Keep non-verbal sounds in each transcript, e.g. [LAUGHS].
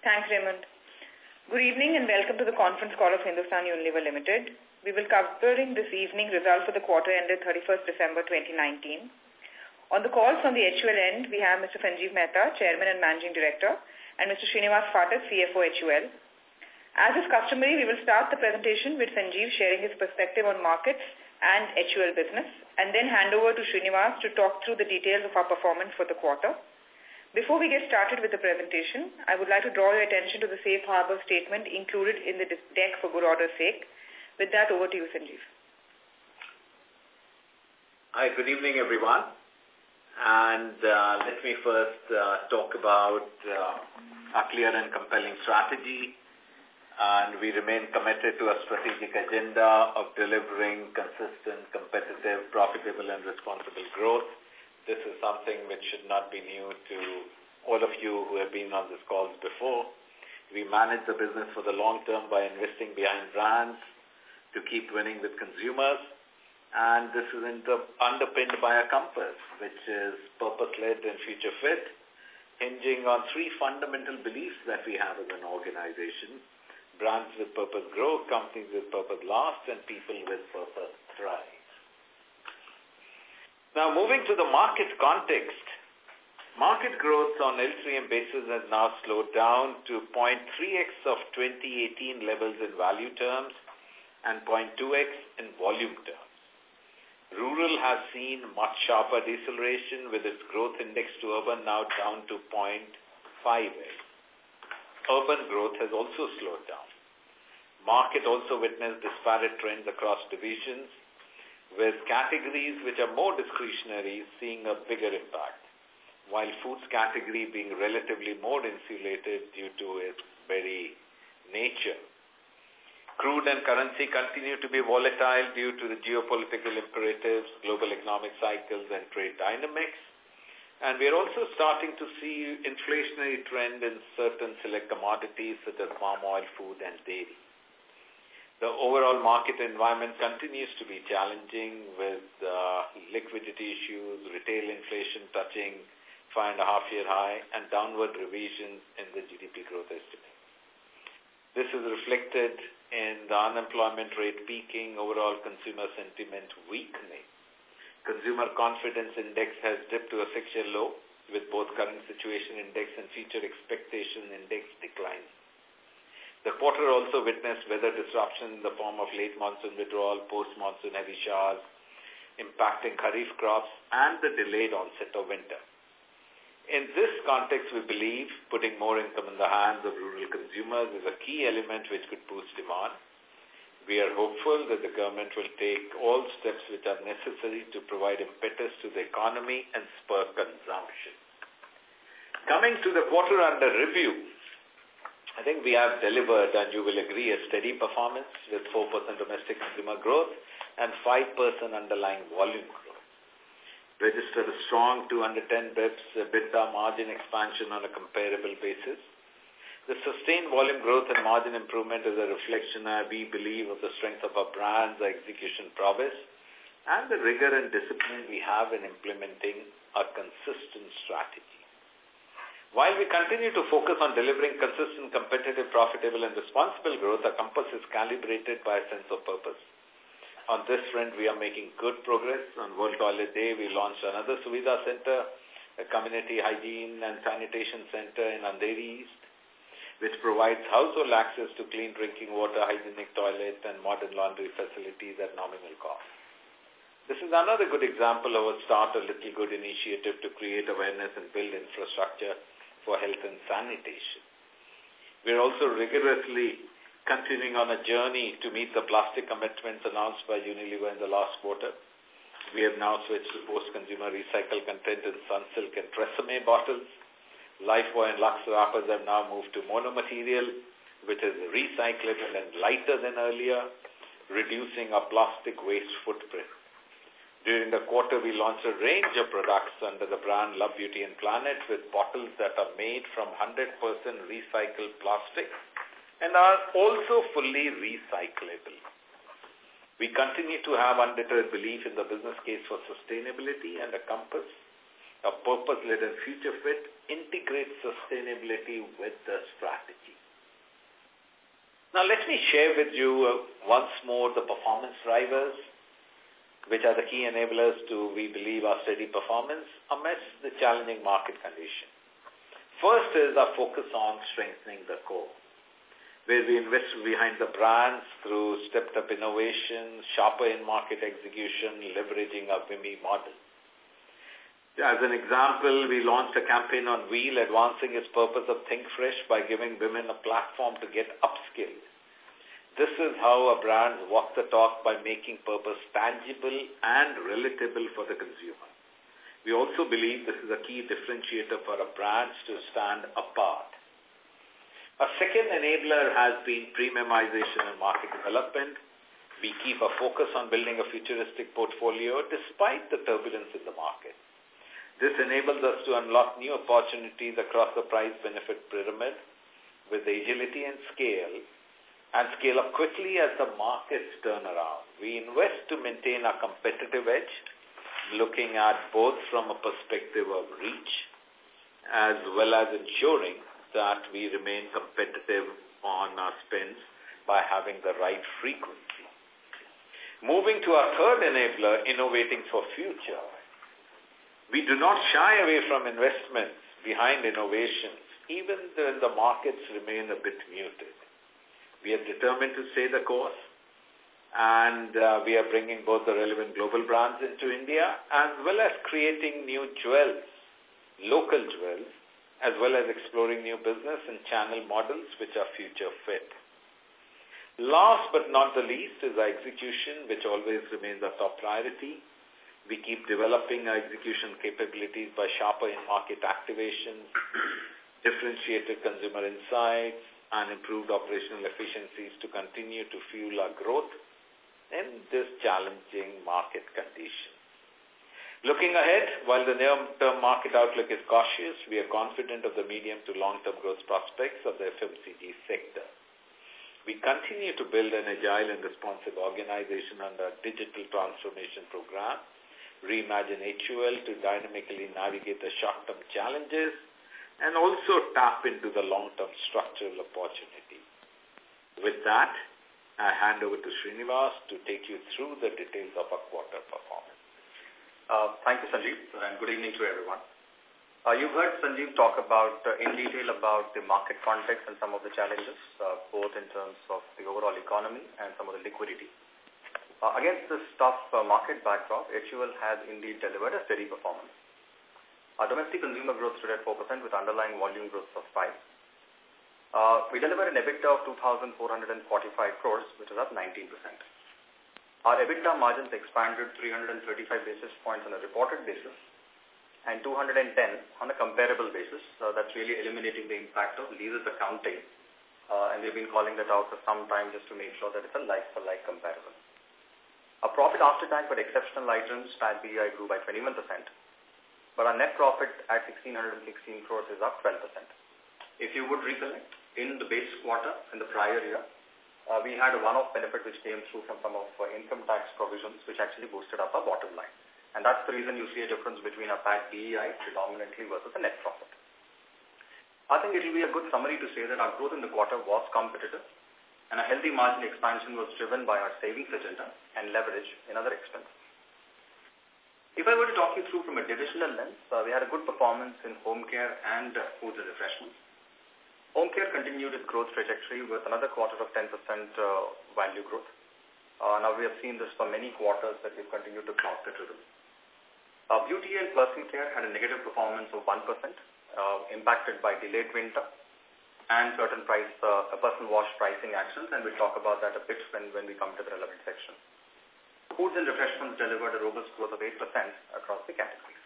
Thanks, Raymond. Good evening and welcome to the conference call of Hindustan Unilever Limited. We will covering this evening results for the quarter ended 31st December 2019. On the call from the HUL end, we have Mr. Sanjeev Mehta, Chairman and Managing Director, and Mr. Srinivas Phatak, CFO HUL. As is customary, we will start the presentation with Sanjeev sharing his perspective on markets and HUL business, and then hand over to Srinivas to talk through the details of our performance for the quarter. Before we get started with the presentation, I would like to draw your attention to the safe harbor statement included in the deck for good order's sake. With that, over to you, Sanjeev. Hi, good evening, everyone. And uh, let me first uh, talk about uh, clear and compelling strategy. And we remain committed to a strategic agenda of delivering consistent, competitive, profitable, and responsible growth. This is something which should not be new to all of you who have been on this calls before. We manage the business for the long term by investing behind brands, to keep winning with consumers. And this is underpinned by a compass, which is purpose-led and future-fit, hinging on three fundamental beliefs that we have as an organization. Brands with purpose grow, companies with purpose last, and people with purpose thrive. Now, moving to the market context, market growth on LTM basis has now slowed down to 0.3x of 2018 levels in value terms and 0.2x in volume terms. Rural has seen much sharper deceleration with its growth index to urban now down to 0.5x. Urban growth has also slowed down. Market also witnessed disparate trends across divisions, with categories which are more discretionary seeing a bigger impact, while foods category being relatively more insulated due to its very nature. Crude and currency continue to be volatile due to the geopolitical imperatives, global economic cycles, and trade dynamics. And we are also starting to see inflationary trend in certain select commodities such as palm oil, food, and dairy. The overall market environment continues to be challenging with uh, liquidity issues, retail inflation touching five and a half year high, and downward revisions in the GDP growth estimate. This is reflected in the unemployment rate peaking, overall consumer sentiment weakening. Consumer confidence index has dipped to a six-year low, with both current situation index and future expectation index declining. The quarter also witnessed weather disruption in the form of late monsoon withdrawal, post-monsoon heavy showers, impacting kharif crops and the delayed onset of winter. In this context, we believe putting more income in the hands of rural consumers is a key element which could boost demand. We are hopeful that the government will take all steps which are necessary to provide impetus to the economy and spur consumption. Coming to the quarter under review, I think we have delivered, and you will agree, a steady performance with 4% domestic consumer growth and 5% underlying volume growth registered a strong 210 bips EBITDA margin expansion on a comparable basis. The sustained volume growth and margin improvement is a reflection, uh, we believe, of the strength of our brands, our execution prowess, and the rigor and discipline we have in implementing a consistent strategy. While we continue to focus on delivering consistent, competitive, profitable, and responsible growth, our compass is calibrated by a sense of purpose. On this front, we are making good progress. On World Toilet Day, we launched another Suvidha Center, a community hygiene and sanitation center in Andheri East, which provides household access to clean drinking water, hygienic toilet, and modern laundry facilities at nominal cost. This is another good example of a Start a Little Good initiative to create awareness and build infrastructure for health and sanitation. We are also rigorously continuing on a journey to meet the plastic commitments announced by Unilever in the last quarter. We have now switched to post-consumer recycled content in Sunsilk and Tresemme bottles. Lifebuoy and Lux wrappers have now moved to monomaterial, which is recyclable and lighter than earlier, reducing our plastic waste footprint. During the quarter, we launched a range of products under the brand Love Beauty and Planet with bottles that are made from 100% recycled plastic and are also fully recyclable. We continue to have undeterred belief in the business case for sustainability and a compass a purpose-led and future-fit, integrates sustainability with the strategy. Now let me share with you uh, once more the performance drivers, which are the key enablers to, we believe, our steady performance amidst the challenging market condition. First is our focus on strengthening the core, where we invest behind the brands through stepped-up innovation, sharper in-market execution, leveraging our WIMI model. As an example, we launched a campaign on Wheel advancing its purpose of Think Fresh by giving women a platform to get upskilled. This is how a brand walk the talk by making purpose tangible and relatable for the consumer. We also believe this is a key differentiator for a brand to stand apart. A second enabler has been premiumization and market development. We keep a focus on building a futuristic portfolio despite the turbulence in the market. This enables us to unlock new opportunities across the price-benefit pyramid with agility and scale and scale up quickly as the markets turn around. We invest to maintain our competitive edge, looking at both from a perspective of reach as well as ensuring that we remain competitive on our spends by having the right frequency. Moving to our third enabler, innovating for future. We do not shy away from investments behind innovations, even when the markets remain a bit muted. We are determined to stay the course, and uh, we are bringing both the relevant global brands into India, as well as creating new jewels, local jewels, as well as exploring new business and channel models which are future fit. Last but not the least is our execution, which always remains our top priority. We keep developing our execution capabilities by sharper in-market activations, differentiated consumer insights, and improved operational efficiencies to continue to fuel our growth in this challenging market condition. Looking ahead, while the near-term market outlook is cautious, we are confident of the medium to long-term growth prospects of the FMCG sector. We continue to build an agile and responsive organization under our digital transformation program reimagine HUL to dynamically navigate the short-term challenges and also tap into the long-term structural opportunity. With that, I hand over to Srinivas to take you through the details of our quarter performance. Uh, thank you, Sanjeev, and good evening to everyone. Uh, you've heard Sanjeev talk about uh, in detail about the market context and some of the challenges, uh, both in terms of the overall economy and some of the liquidity. Uh, against this tough uh, market backdrop, HUL has indeed delivered a steady performance. Our domestic consumer growth stood at 4% with underlying volume growth of 5. uh, We delivered an EBITDA of 2,445 crores, which is up 19%. Our EBITDA margins expanded 335 basis points on a reported basis and 210 on a comparable basis. So that's really eliminating the impact of leases accounting. Uh, and we've been calling that out for some time just to make sure that it's a like-for-like -like comparison. Our profit after tax for exceptional items, PAT BEI grew by 21%, but our net profit at 1616 crores is up 12%. If you would recollect, in the base quarter in the prior year, uh, we had a one-off benefit which came through from some of our income tax provisions which actually boosted up our bottom line. And that's the reason you see a difference between our PAT BEI predominantly versus the net profit. I think it will be a good summary to say that our growth in the quarter was competitive and a healthy margin expansion was driven by our savings agenda and leverage in other expenses. If I were to talk you through from a divisional lens, uh, we had a good performance in home care and uh, foods and refreshments. Home care continued its growth trajectory with another quarter of 10% uh, value growth. Uh, now we have seen this for many quarters that we've continued to clock the rhythm. Uh, beauty and personal care had a negative performance of 1%, uh, impacted by delayed winter and certain price, uh, personal wash pricing actions, and we'll talk about that a bit when, when we come to the relevant section. Foods and refreshments delivered a robust growth of 8% across the categories.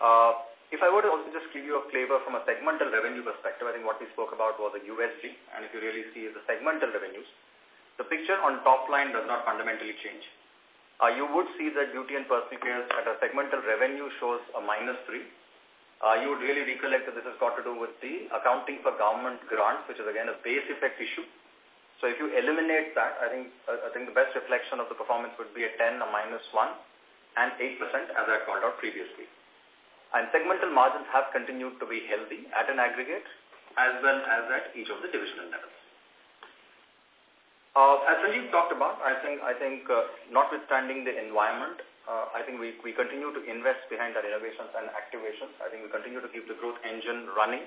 Uh, if I were to also just give you a flavor from a segmental revenue perspective, I think what we spoke about was a USG, and if you really see the segmental revenues, the picture on top line does not fundamentally change. Uh, you would see that beauty and personal care at a segmental revenue shows a minus 3, uh, you would really recollect that this has got to do with the accounting for government grants, which is again a base effect issue. So if you eliminate that, I think uh, I think the best reflection of the performance would be a 10, a minus 1, and 8% as I called out previously. And segmental margins have continued to be healthy at an aggregate as well as at each of the divisional levels. Uh, as Sanjeev talked about, I think, I think uh, notwithstanding the environment, uh, I think we, we continue to invest behind our innovations and activations. I think we continue to keep the growth engine running.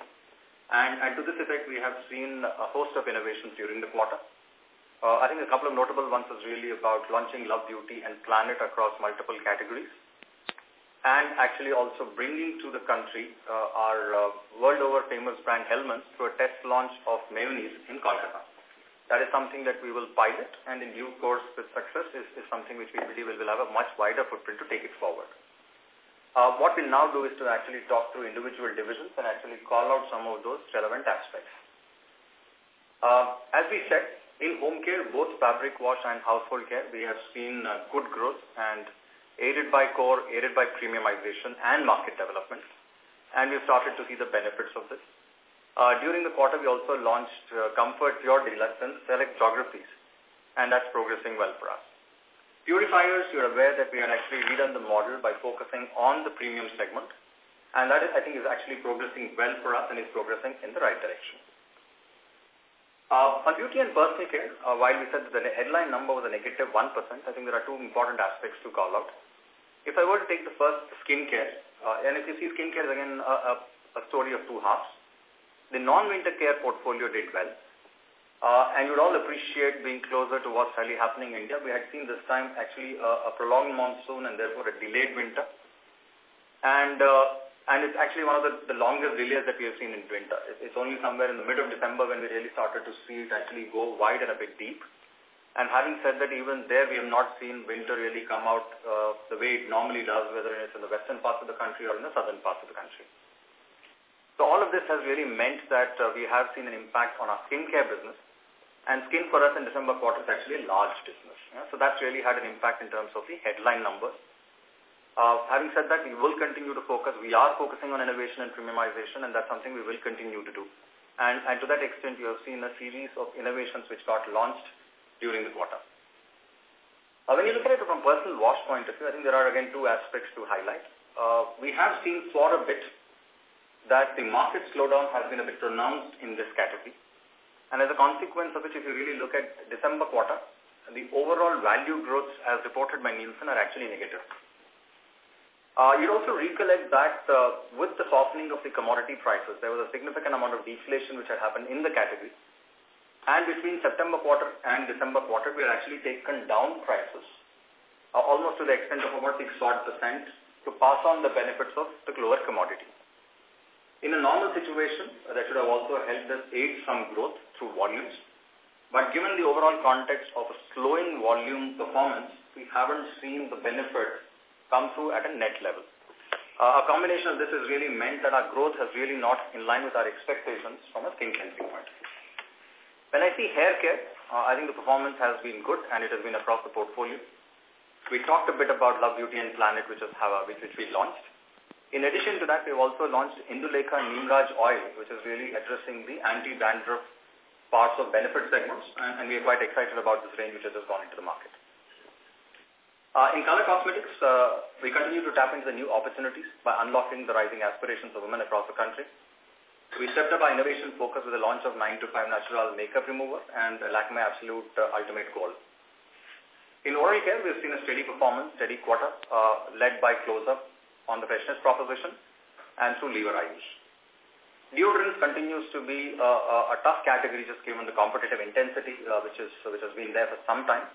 And, and to this effect, we have seen a host of innovations during the quarter. Uh, I think a couple of notable ones is really about launching Love Beauty and Planet across multiple categories and actually also bringing to the country uh, our uh, world over famous brand Hellmann's through a test launch of mayonnaise in Kolkata. That is something that we will pilot and in due course with success is, is something which we believe will have a much wider footprint to take it forward. Uh, what we'll now do is to actually talk through individual divisions and actually call out some of those relevant aspects. Uh, as we said, in home care, both fabric wash and household care, we have seen uh, good growth and aided by core, aided by premiumization and market development. And we've started to see the benefits of this. Uh, during the quarter, we also launched uh, Comfort Pure Deluxe in select geographies, and that's progressing well for us. Purifiers, you're aware that we are actually redone the model by focusing on the premium segment, and that is, I think, is actually progressing well for us and is progressing in the right direction. Uh, on beauty and personal care, uh, while we said that the headline number was a negative 1, I think there are two important aspects to call out. If I were to take the first, skincare, uh, and if you see skincare is again a, a, a story of two halves. The non-winter care portfolio did well. Uh, and you'd all appreciate being closer to what's really happening in India. We had seen this time actually a, a prolonged monsoon and therefore a delayed winter. And uh, and it's actually one of the, the longest delays that we have seen in winter. It's only somewhere in the mid of December when we really started to see it actually go wide and a bit deep. And having said that, even there we have not seen winter really come out uh, the way it normally does, whether it's in the western parts of the country or in the southern parts of the country. So all of this has really meant that uh, we have seen an impact on our skincare business. And skin for us in December quarter is actually a large business. Yeah? So that's really had an impact in terms of the headline numbers. Uh, having said that, we will continue to focus. We are focusing on innovation and premiumization, and that's something we will continue to do. And, and to that extent, you have seen a series of innovations which got launched during the quarter. Uh, when you look at it from personal wash point of view, I think there are again two aspects to highlight. Uh, we have seen for a bit that the market slowdown has been a bit pronounced in this category. And as a consequence of which, if you really look at December quarter, the overall value growths as reported by Nielsen are actually negative. Uh, you'd also recollect that uh, with the softening of the commodity prices, there was a significant amount of deflation which had happened in the category. And between September quarter and December quarter, we had actually taken down prices uh, almost to the extent of about 6 odd percent to pass on the benefits of the lower commodity. In a normal situation, uh, that should have also helped us aid some growth through volumes. But given the overall context of a slowing volume performance, we haven't seen the benefit come through at a net level. Uh, a combination of this has really meant that our growth has really not in line with our expectations from a skin cleansing point. When I see hair care, uh, I think the performance has been good and it has been across the portfolio. We talked a bit about Love Beauty and Planet, which, is how, which, which we launched. In addition to that, we've also launched Indulekha Neemraj Oil, which is really addressing the anti-dandruff parts of benefit segments, and, and we are quite excited about this range which has just gone into the market. Uh, in color cosmetics, uh, we continue to tap into the new opportunities by unlocking the rising aspirations of women across the country. We stepped up our innovation focus with the launch of 9 to 5 Natural Makeup Remover and Lakme Absolute uh, Ultimate Gold. In oral care, we've seen a steady performance, steady quarter, uh, led by Close-Up on the freshness proposition and through Lever Ayush. Deodorants continues to be uh, a tough category just given the competitive intensity uh, which, is, which has been there for some time.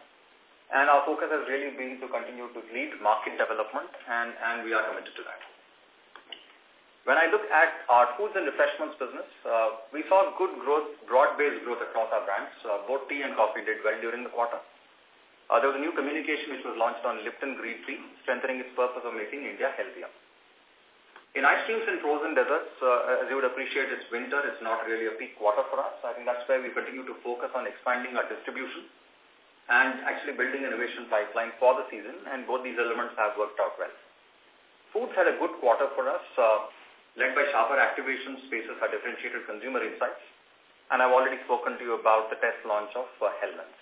And our focus has really been to continue to lead market development, and, and we are committed to that. When I look at our foods and refreshments business, uh, we saw good growth, broad-based growth across our brands. Uh, both tea and coffee did well during the quarter. Uh, there was a new communication which was launched on Lipton Green Tea, strengthening its purpose of making India healthier. In ice creams and frozen desserts, uh, as you would appreciate, it's winter. It's not really a peak quarter for us. I think that's why we continue to focus on expanding our distribution and actually building innovation pipeline for the season, and both these elements have worked out well. Foods had a good quarter for us, uh, led by sharper activation spaces for differentiated consumer insights, and I've already spoken to you about the test launch of uh, Hellmann's.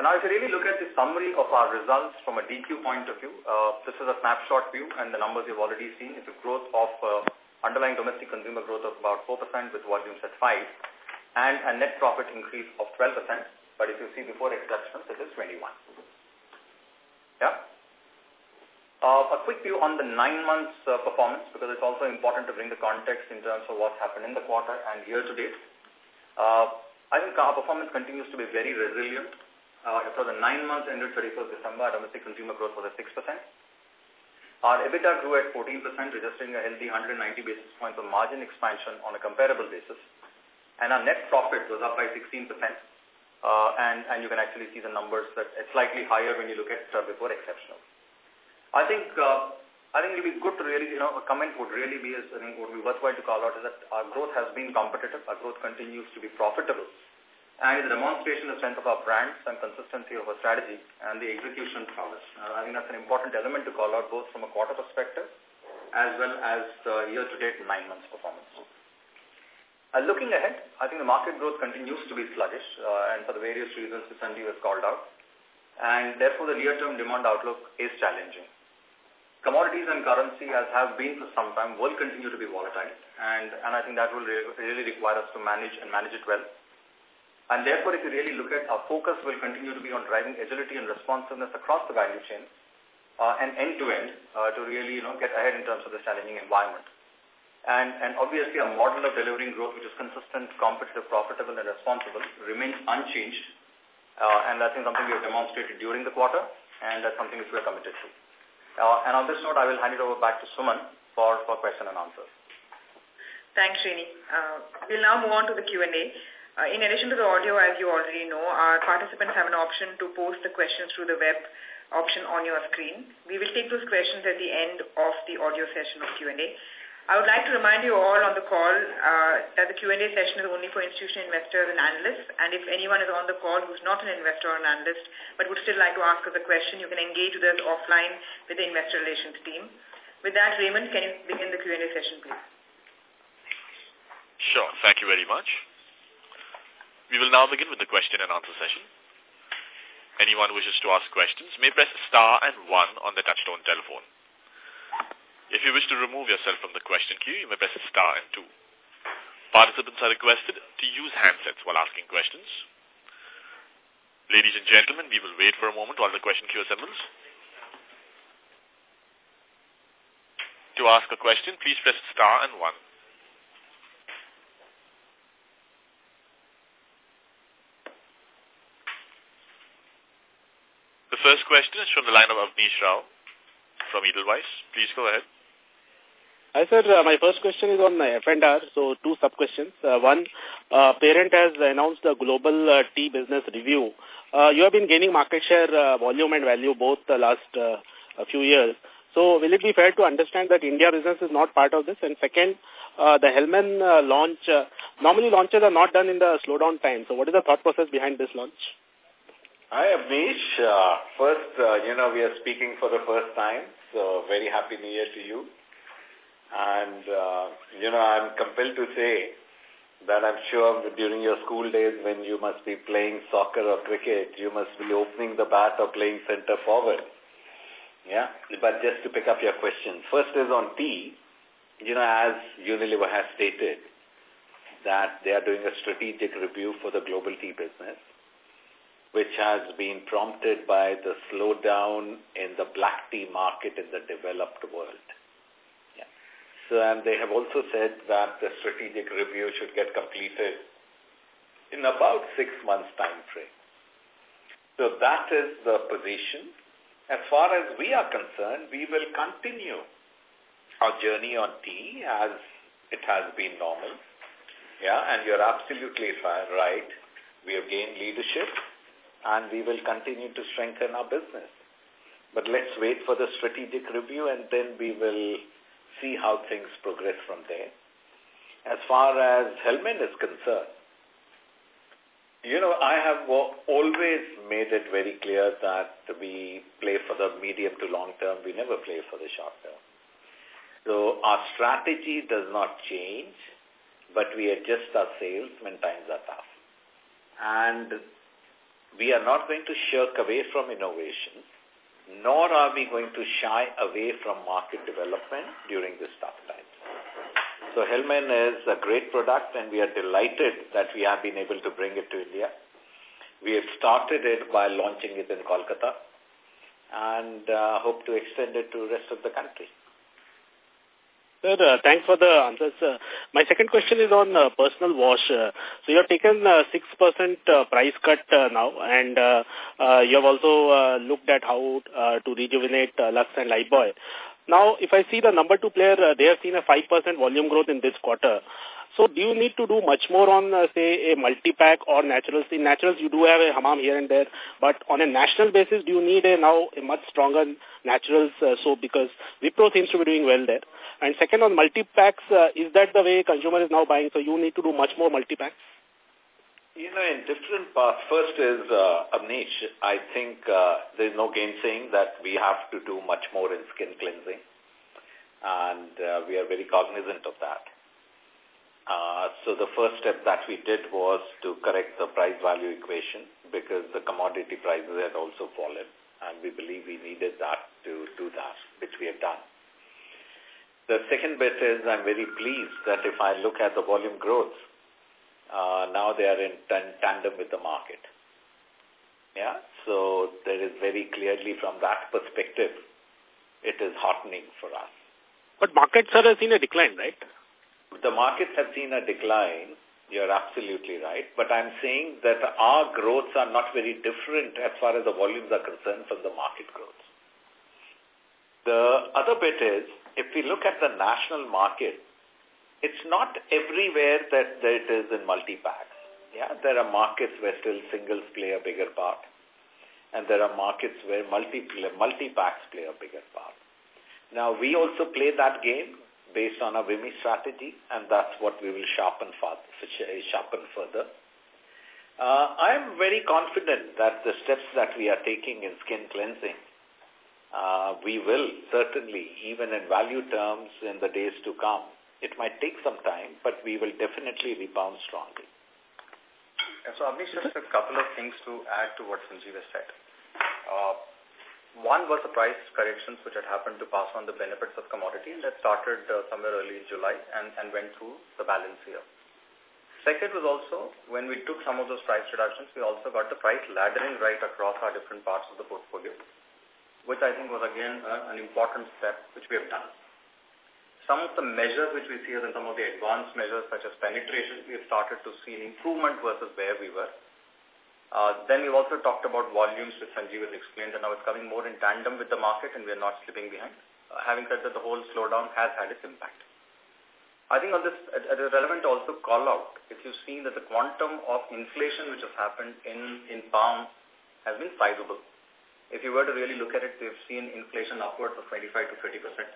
Now if you really look at the summary of our results from a DQ point of view, uh, this is a snapshot view and the numbers you've already seen. It's a growth of uh, underlying domestic consumer growth of about 4% with volumes at 5 and a net profit increase of 12%. But if you see before exceptions, it is 21. Yeah. Uh, a quick view on the nine months uh, performance because it's also important to bring the context in terms of what's happened in the quarter and year to date. Uh, I think our performance continues to be very resilient. Uh, for the nine months ended 31st December, our domestic consumer growth was at 6%. Our EBITDA grew at 14%, registering a healthy 190 basis points of margin expansion on a comparable basis. And our net profit was up by 16%. Uh, and, and you can actually see the numbers that it's slightly higher when you look at uh, before exceptional. I think uh, I think it would be good to really, you know, a comment would really be, I think would be worthwhile to call out is that our growth has been competitive, our growth continues to be profitable, and is a demonstration of strength of our brands and consistency of our strategy and the execution prowess. Uh, I think that's an important element to call out both from a quarter perspective as well as the year-to-date nine months performance. Uh, looking ahead, I think the market growth continues to be sluggish uh, and for the various reasons that Sanjeev has called out. And therefore, the near-term demand outlook is challenging. Commodities and currency, as have been for some time, will continue to be volatile. And, and I think that will really require us to manage and manage it well. And therefore, if you really look at our focus will continue to be on driving agility and responsiveness across the value chain uh, and end-to-end -end, uh, to really you know, get ahead in terms of this challenging environment. And, and obviously, a model of delivering growth which is consistent, competitive, profitable, and responsible remains unchanged. Uh, and that's something we have demonstrated during the quarter, and that's something which we are committed to. Uh, and on this note, I will hand it over back to Suman for, for question and answer. Thanks, Srini. Uh, we'll now move on to the Q&A. Uh, in addition to the audio, as you already know, our participants have an option to post the questions through the web option on your screen. We will take those questions at the end of the audio session of Q&A. I would like to remind you all on the call uh, that the Q&A session is only for institutional investors and analysts, and if anyone is on the call who's not an investor or an analyst but would still like to ask us a question, you can engage with us offline with the investor relations team. With that, Raymond, can you begin the Q&A session, please? Sure. Thank you very much. We will now begin with the question and answer session. Anyone who wishes to ask questions may press star and one on the touchtone telephone. If you wish to remove yourself from the question queue, you may press star and two. Participants are requested to use handsets while asking questions. Ladies and gentlemen, we will wait for a moment while the question queue assembles. To ask a question, please press star and one. First question is from the line of Abneesh Roy from Edelweiss. Please go ahead. Hi, sir. Uh, my first question is on uh, F&R. So two sub-questions. Uh, one, uh, parent has announced a global uh, tea business review. Uh, you have been gaining market share, volume and value both the last few years. So will it be fair to understand that India business is not part of this? And second, the Hellmann uh, launch, normally launches are not done in the slowdown time. So what is the thought process behind this launch? Hi, Abneesh. Uh, first, uh, you know, we are speaking for the first time, so very happy New Year to you. And, uh, you know, I'm compelled to say that I'm sure during your school days when you must be playing soccer or cricket, you must be opening the bat or playing center forward. Yeah, but just to pick up your question. First is on tea. You know, as Unilever has stated, that they are doing a strategic review for the global tea business which has been prompted by the slowdown in the black tea market in the developed world. Yeah. So, and they have also said that the strategic review should get completed in about six months time frame. So that is the position. As far as we are concerned, we will continue our journey on tea as it has been normal. Yeah, and you're absolutely right. We have gained leadership and we will continue to strengthen our business. But let's wait for the strategic review and then we will see how things progress from there. As far as Hellmann is concerned, you know, I have always made it very clear that we play for the medium to long term. We never play for the short term. So our strategy does not change, but we adjust our sales when times are tough. And we are not going to shirk away from innovation, nor are we going to shy away from market development during this tough time. So Hellmann is a great product and we are delighted that we have been able to bring it to India. We have started it by launching it in Kolkata and uh, hope to extend it to the rest of the country. Sir, uh, thanks for the answers. Uh, my second question is on uh, personal wash. Uh, so you have taken 6% uh, uh, price cut uh, now and uh, uh, you have also uh, looked at how uh, to rejuvenate uh, Lux and Lifebuoy. Now, if I see the number two player, uh, they have seen a 5% volume growth in this quarter. So do you need to do much more on, uh, say, a multi-pack or naturals? In naturals, you do have a Hamam here and there, but on a national basis, do you need a now a much stronger naturals uh, soap because Wipro seems to be doing well there? And second, on multi-packs, uh, is that the way consumer is now buying? So you need to do much more multi-packs? You know, in different paths. First is, uh, Abneesh, I think uh, there's no gainsaying that we have to do much more in skin cleansing. And uh, we are very cognizant of that. Uh, so the first step that we did was to correct the price-value equation because the commodity prices had also fallen. And we believe we needed that to do that, which we have done. The second bit is I'm very pleased that if I look at the volume growth, uh, now they are in tandem with the market. Yeah, so there is very clearly from that perspective, it is heartening for us. But markets have seen a decline, right? The markets have seen a decline. You're absolutely right. But I'm saying that our growths are not very different as far as the volumes are concerned from the market growth. The other bit is, if we look at the national market, it's not everywhere that, that it is in multi-packs. Yeah, there are markets where still singles play a bigger part. And there are markets where multi multi-packs play a bigger part. Now, we also play that game based on a WIMI strategy, and that's what we will sharpen, sharpen further. Uh, I am very confident that the steps that we are taking in skin cleansing, uh, we will certainly, even in value terms in the days to come, it might take some time, but we will definitely rebound strongly. And so, Abneesh, just a couple of things to add to what Sanjeev has said. Uh, one was the price corrections which had happened to pass on the benefits of commodity and that started uh, somewhere early in July and, and went through the balance year. Second was also, when we took some of those price reductions, we also got the price laddering right across our different parts of the portfolio, which I think was again uh, an important step which we have done. Some of the measures which we see as in some of the advanced measures such as penetration, we have started to see an improvement versus where we were. Uh, then we've also talked about volumes, which Sanjeev has explained, and now it's coming more in tandem with the market and we're not slipping behind. Uh, having said that, the whole slowdown has had its impact. I think on this, it is relevant to also call out, if you've seen that the quantum of inflation which has happened in, in palm has been sizable. If you were to really look at it, we've seen inflation upwards of 25 to 30 percent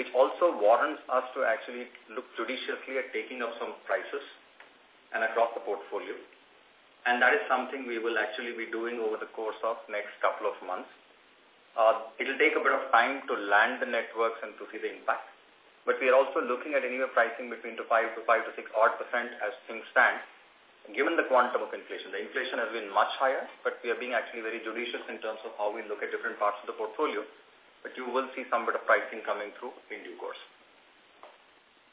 which also warrants us to actually look judiciously at taking up some prices and across the portfolio. And that is something we will actually be doing over the course of next couple of months. Uh, it will take a bit of time to land the networks and to see the impact. But we are also looking at anywhere pricing between to 5 to 5 to 6 odd percent as things stand, given the quantum of inflation. The inflation has been much higher, but we are being actually very judicious in terms of how we look at different parts of the portfolio but you will see some bit of pricing coming through in due course.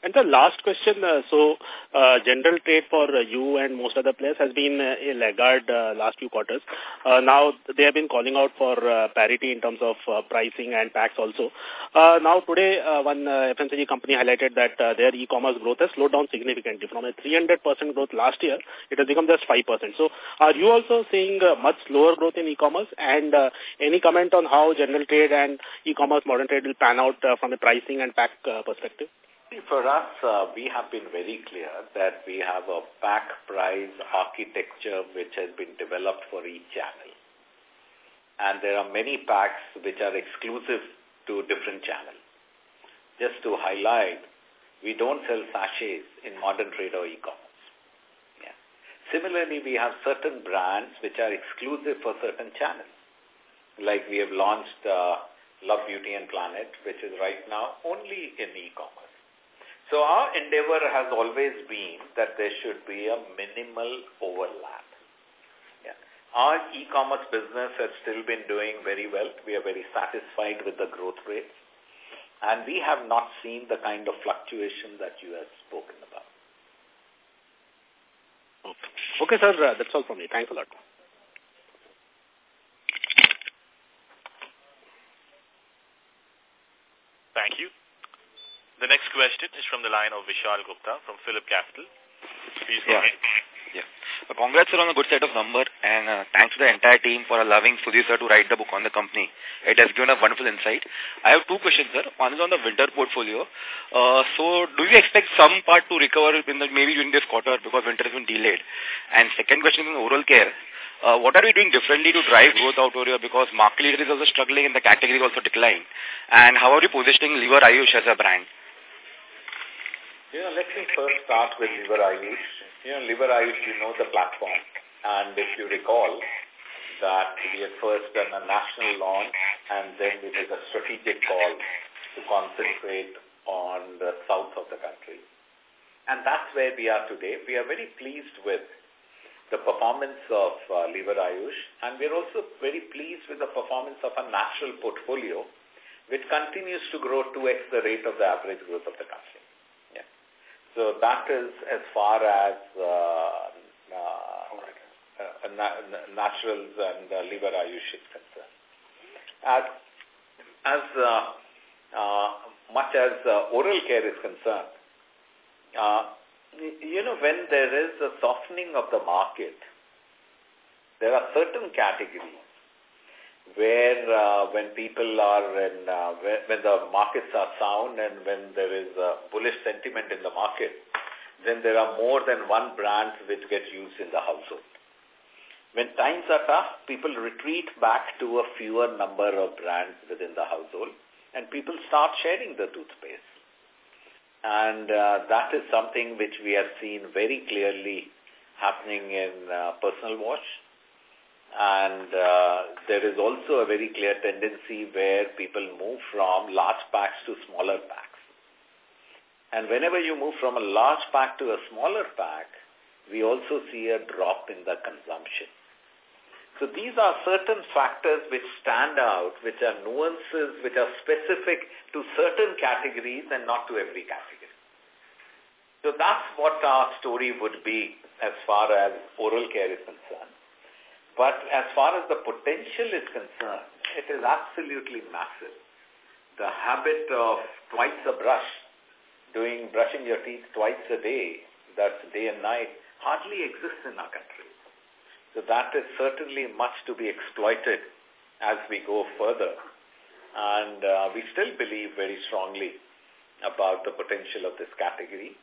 And the last question, uh, so uh, general trade for uh, you and most other players has been uh, a laggard uh, last few quarters. Uh, now they have been calling out for parity in terms of pricing and packs also. Now today one FMCG company highlighted that their e-commerce growth has slowed down significantly. From a 300% growth last year, it has become just 5%. So are you also seeing much slower growth in e-commerce and any comment on how general trade and e-commerce modern trade will pan out from a pricing and pack uh, perspective? For us, uh, we have been very clear that we have a pack price architecture which has been developed for each channel. And there are many packs which are exclusive to different channels. Just to highlight, we don't sell sachets in modern trade or e-commerce. Yeah. Similarly, we have certain brands which are exclusive for certain channels. Like we have launched uh, Love Beauty and Planet, which is right now only in e-commerce. So our endeavor has always been that there should be a minimal overlap. Yeah. Our e-commerce business has still been doing very well. We are very satisfied with the growth rates. And we have not seen the kind of fluctuation that you have spoken about. Okay, okay sir. Uh, that's all from me. Thanks a lot. Thank you. The next question is from the line of Vishal Gupta from Phillip Capital. Please go yeah. ahead. Yeah. Uh, congrats on a good set of number and uh, thanks to the entire team for allowing Sudhir sir to write the book on the company. It has given a wonderful insight. I have two questions, sir. One is on the winter portfolio. Uh, so do you expect some part to recover in the, maybe during this quarter because winter has been delayed? And second question is on oral care. Uh, what are we doing differently to drive growth out here because market leader is also struggling and the category also declined? And how are you positioning Lever Ayush as a brand? You know, let me first start with Lever. You know, Lever you know the platform. And if you recall that we had first done a national launch and then we did a strategic call to concentrate on the south of the country. And that's where we are today. We are very pleased with the performance of uh, Ayush and we're also very pleased with the performance of a natural portfolio which continues to grow 2x the rate of the average growth of the country. So that is as far as uh, uh, na naturals and uh, Lever Ayush is concerned. As, as uh, uh, much as oral care is concerned, you know, when there is a softening of the market, there are certain categories where uh, when people are in, uh, when the markets are sound and when there is a bullish sentiment in the market, then there are more than one brand which gets used in the household. When times are tough, people retreat back to a fewer number of brands within the household and people start sharing the toothpaste. And uh, that is something which we have seen very clearly happening in uh, personal wash and uh, there is also a very clear tendency where people move from large packs to smaller packs. And whenever you move from a large pack to a smaller pack, we also see a drop in the consumption. So these are certain factors which stand out, which are nuances, which are specific to certain categories and not to every category. So that's what our story would be as far as oral care is concerned. But as far as the potential is concerned, it is absolutely massive. The habit of twice a brush, doing brushing your teeth twice a day, that's day and night, hardly exists in our country. So that is certainly much to be exploited as we go further. And uh, we still believe very strongly about the potential of this category.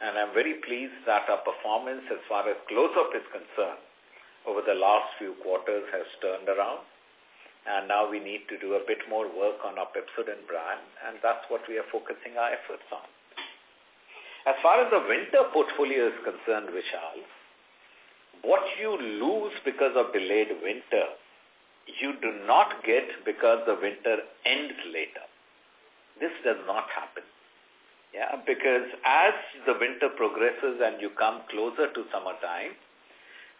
And I'm very pleased that our performance as far as close-up is concerned over the last few quarters has turned around. And now we need to do a bit more work on our Pepsodent brand, and that's what we are focusing our efforts on. As far as the winter portfolio is concerned, Vishal, what you lose because of delayed winter, you do not get because the winter ends later. This does not happen. Yeah, because as the winter progresses and you come closer to summertime,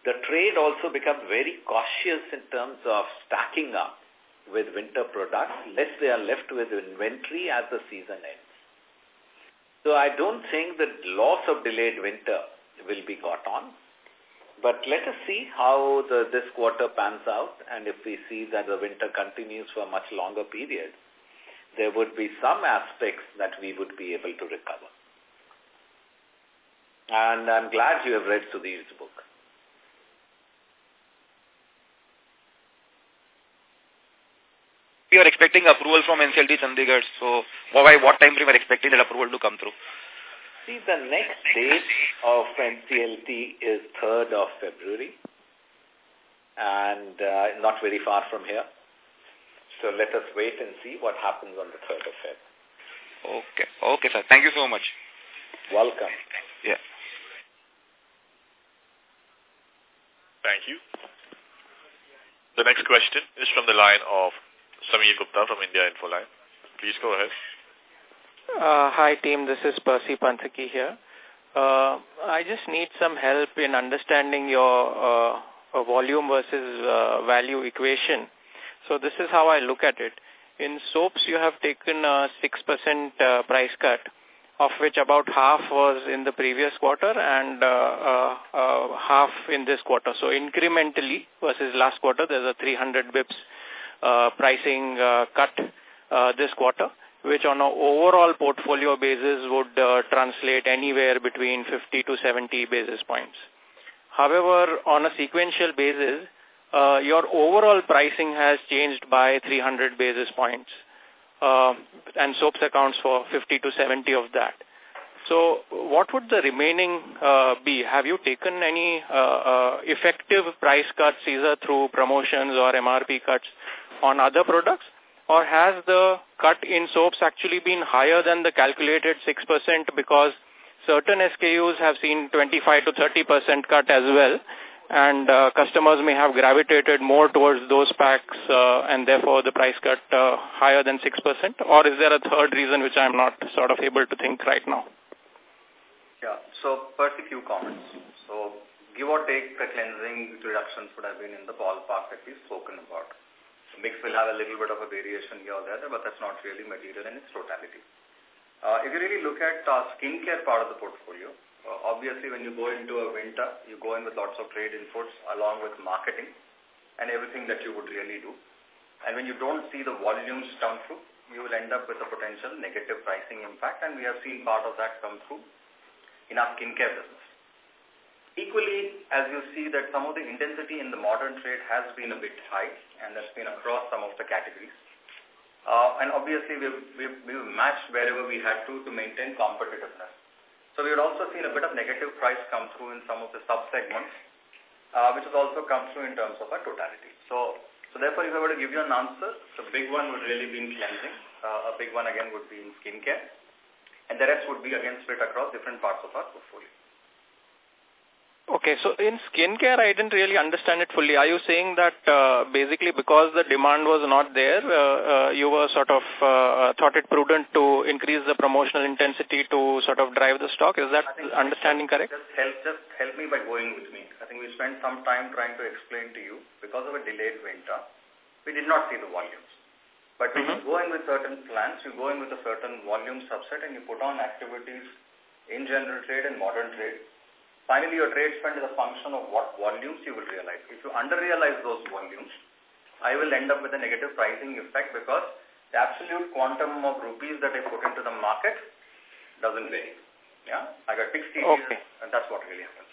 the trade also becomes very cautious in terms of stacking up with winter products, lest they are left with inventory as the season ends. So I don't think that loss of delayed winter will be got on. But let us see how the, this quarter pans out and if we see that the winter continues for a much longer period, there would be some aspects that we would be able to recover. And I'm glad you have read Sudhir's book. We are expecting approval from NCLT Chandigarh. So by what time frame are expecting that approval to come through? See, the next date of NCLT is 3rd of February and uh, not very far from here. So let us wait and see what happens on the 3rd of February. Okay. Okay, sir. Thank you so much. Welcome. Yeah. Thank you. The next question is from the line of Sameer Gupta from India Infoline. Please go ahead. Uh, hi team, this is Percy Panthaki here. Uh, I just need some help in understanding your uh, volume versus uh, value equation. So this is how I look at it. In soaps, you have taken a 6% uh, price cut, of which about half was in the previous quarter and uh, uh, uh, half in this quarter. So incrementally versus last quarter, there's a 300 bips uh, pricing uh, cut uh, this quarter, which on an overall portfolio basis would uh, translate anywhere between 50 to 70 basis points. However, on a sequential basis, uh, your overall pricing has changed by 300 basis points. Uh, and soaps accounts for 50 to 70 of that. So what would the remaining uh, be? Have you taken any uh, uh, effective price cuts either through promotions or MRP cuts on other products? Or has the cut in soaps actually been higher than the calculated 6% because certain SKUs have seen 25 to 30% cut as well and uh, customers may have gravitated more towards those packs uh, and therefore the price cut uh, higher than 6%? Or is there a third reason which I'm not sort of able to think right now? Yeah, so first a few comments. So give or take the cleansing reductions would have been in the ballpark that we've spoken about. The mix will have a little bit of a variation here or there, but that's not really material in its totality. Uh, if you really look at our skincare part of the portfolio, uh, obviously, when you go into a winter, you go in with lots of trade inputs along with marketing and everything that you would really do. And when you don't see the volumes come through, you will end up with a potential negative pricing impact, and we have seen part of that come through in our skincare business. Equally, as you see that some of the intensity in the modern trade has been a bit high, and that's been across some of the categories. Uh, and obviously, we've, we've, we've matched wherever we had to to maintain competitiveness. So we've also seen a bit of negative price come through in some of the sub-segments, uh, which has also come through in terms of our totality. So, so therefore, if I were to give you an answer, the big one would really be in cleansing. Uh, a big one again would be in skincare. And the rest would be again split across different parts of our portfolio. Okay, so in skincare, I didn't really understand it fully. Are you saying that uh, basically because the demand was not there, uh, uh, you were sort of uh, thought it prudent to increase the promotional intensity to sort of drive the stock? Is that understanding correct? Just help, just help me by going with me. I think we spent some time trying to explain to you, because of a delayed winter, we did not see the volumes. But when mm -hmm. you go in with certain plans, you go in with a certain volume subset and you put on activities in general trade and modern trade, Finally, your trade spend is a function of what volumes you will realize. If you under-realize those volumes, I will end up with a negative pricing effect because the absolute quantum of rupees that I put into the market doesn't vary. Yeah, I got fixed okay. and that's what really happens.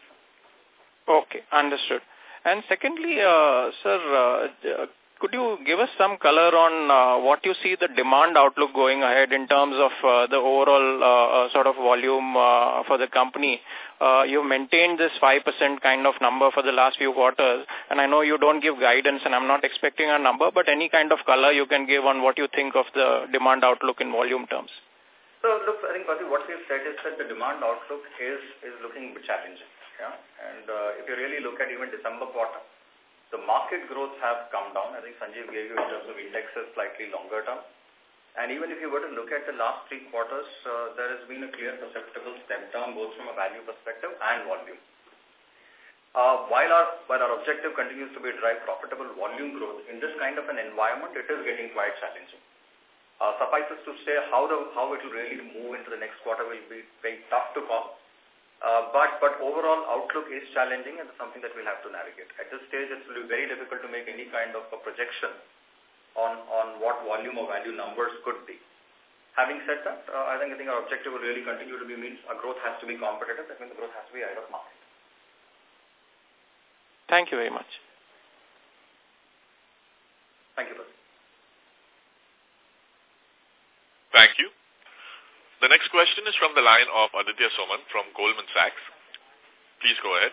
Okay, understood. And secondly, uh, sir, uh, could you give us some color on uh, what you see the demand outlook going ahead in terms of uh, the overall uh, uh sort of volume uh, for the company? Uh, you've maintained this 5% kind of number for the last few quarters, and I know you don't give guidance, and I'm not expecting a number, but any kind of color you can give on what you think of the demand outlook in volume terms. So, look, I think what we've said is that the demand outlook is, is looking challenging. Yeah? And if you really look at even December quarter, the market growth have come down. I think Sanjeev gave you in terms of indexes slightly longer term. And even if you were to look at the last three quarters, uh, there has been a clear perceptible step down both from a value perspective and volume. Uh, while, our, while our objective continues to be to drive profitable volume growth, in this kind of an environment, it is getting quite challenging. Uh, suffices to say how, the, how it will really move into the next quarter will be very tough to call. Uh, but, but overall outlook is challenging and something that we'll have to navigate. At this stage, it's will be very difficult to make any kind of a projection on, on what volume or value numbers could be. Having said that, uh, I think I think our objective will really continue to be means our growth has to be competitive. That means the growth has to be ahead of market. Thank you very much. Thank you, Thank you. The next question is from the line of Aditya Soman from Goldman Sachs. Please go ahead.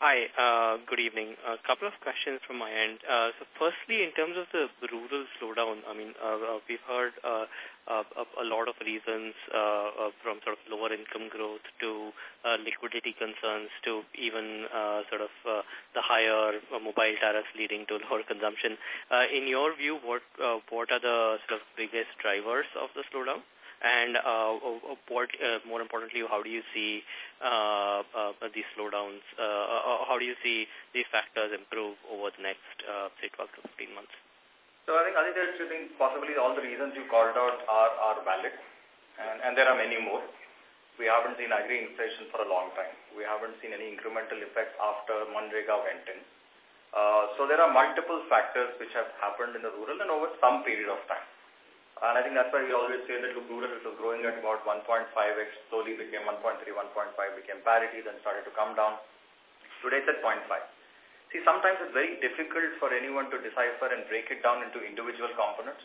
Hi, uh, good evening. A couple of questions from my end. Uh, so firstly, in terms of the rural slowdown, I mean, uh, uh we've heard uh, uh, a, lot of reasons uh, uh, from sort of lower income growth to uh, liquidity concerns to even uh, sort of uh, the higher uh, mobile tariffs leading to [LAUGHS] lower consumption. Uh, in your view, what uh, what are the sort of biggest drivers of the slowdown? And uh, what, uh, more importantly, how do you see uh, uh, these slowdowns? Uh, uh, how do you see these factors improve over the next, uh, say, 12 to 15 months? So I think, I think, I think possibly all the reasons you called out are, are valid, and, and there are many more. We haven't seen agri inflation for a long time. We haven't seen any incremental effect after Manrega went in. Uh, so there are multiple factors which have happened in the rural and over some period of time. And I think that's why we always say that look, rural was growing at about 1.5x, slowly became 1.3, 1.5, became parity, then started to come down. Today it's at 0.5. See, sometimes it's very difficult for anyone to decipher and break it down into individual components.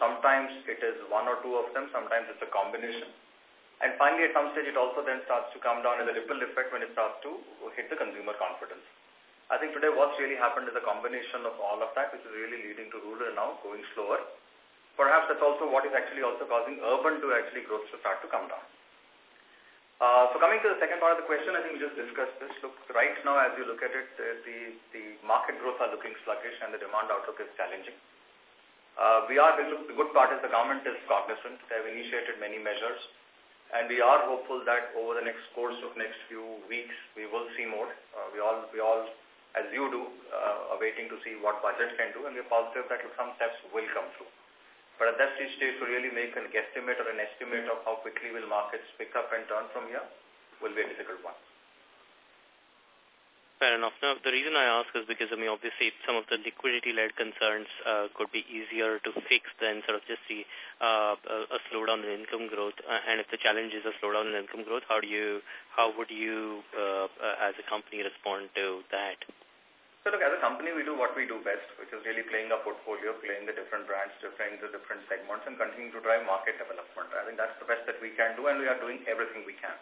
Sometimes it is one or two of them, sometimes it's a combination. And finally, at some stage, it also then starts to come down as a ripple effect when it starts to hit the consumer confidence. I think today what's really happened is a combination of all of that, which is really leading to rural now going slower perhaps that's also what is actually also causing urban to actually growth to start to come down. Uh, so coming to the second part of the question, I think we just discussed this. Look, right now as you look at it, the, the, the market growth are looking sluggish and the demand outlook is challenging. Uh, we are, the good part is the government is cognizant. They have initiated many measures. And we are hopeful that over the next course of next few weeks, we will see more. Uh, we all, we all, as you do, uh, are waiting to see what budget can do, and we're positive that some steps will come through. But at that stage, to really make an guesstimate or an estimate of how quickly will markets pick up and turn from here will be a difficult one. Fair enough. Now, the reason I ask is because, I mean, obviously some of the liquidity-led concerns uh, could be easier to fix than sort of just see uh, a, a slowdown in income growth. Uh, and if the challenge is a slowdown in income growth, how do you, how would you, uh, uh, as a company, respond to that? So look, as a company, we do what we do best, which is really playing our portfolio, playing the different brands, playing the different segments, and continuing to drive market development. I think that's the best that we can do, and we are doing everything we can.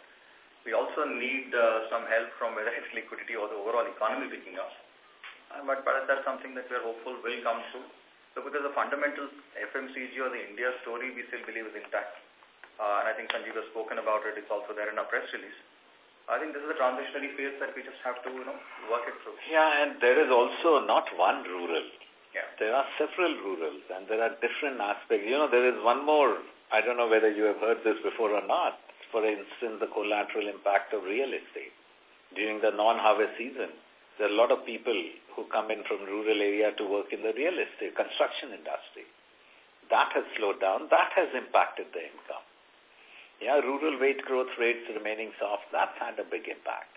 We also need uh, some help from whether it's liquidity or the overall economy picking up. Uh, but, but that's something that we are hopeful will come through. So because the fundamental FMCG or the India story we still believe is intact. Uh, and I think Sanjeev has spoken about it. It's also there in our press release. I think this is a transitionary phase that we just have to, you know, work it through. Yeah, and there is also not one rural. Yeah. There are several rurals and there are different aspects. You know, there is one more, I don't know whether you have heard this before or not, for instance, the collateral impact of real estate. During the non-harvest season, there are a lot of people who come in from rural area to work in the real estate, construction industry. That has slowed down. That has impacted the income. Yeah, rural wage growth rates remaining soft, that's had a big impact.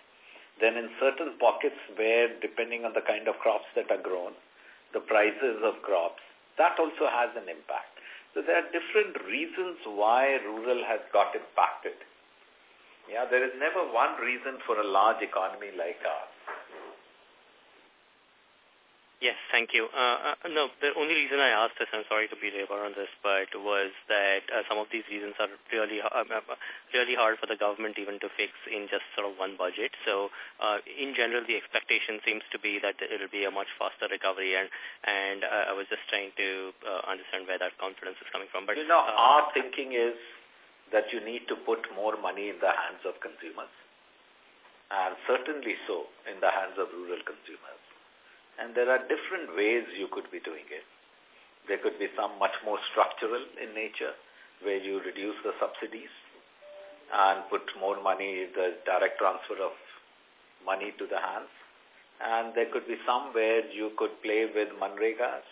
Then in certain pockets where, depending on the kind of crops that are grown, the prices of crops, that also has an impact. So there are different reasons why rural has got impacted. Yeah, there is never one reason for a large economy like ours. Yes, thank you. Uh, uh, no, the only reason I asked this, I'm sorry to be labor on this, but was that uh, some of these reasons are really, uh, uh, uh, really hard for the government even to fix in just sort of one budget. So, uh, in general, the expectation seems to be that it will be a much faster recovery, and and uh, I was just trying to uh, understand where that confidence is coming from. But you know, our thinking is that you need to put more money in the hands of consumers, and certainly so in the hands of rural consumers. And there are different ways you could be doing it. There could be some much more structural in nature, where you reduce the subsidies and put more money, the direct transfer of money to the hands. And there could be some where you could play with manregas,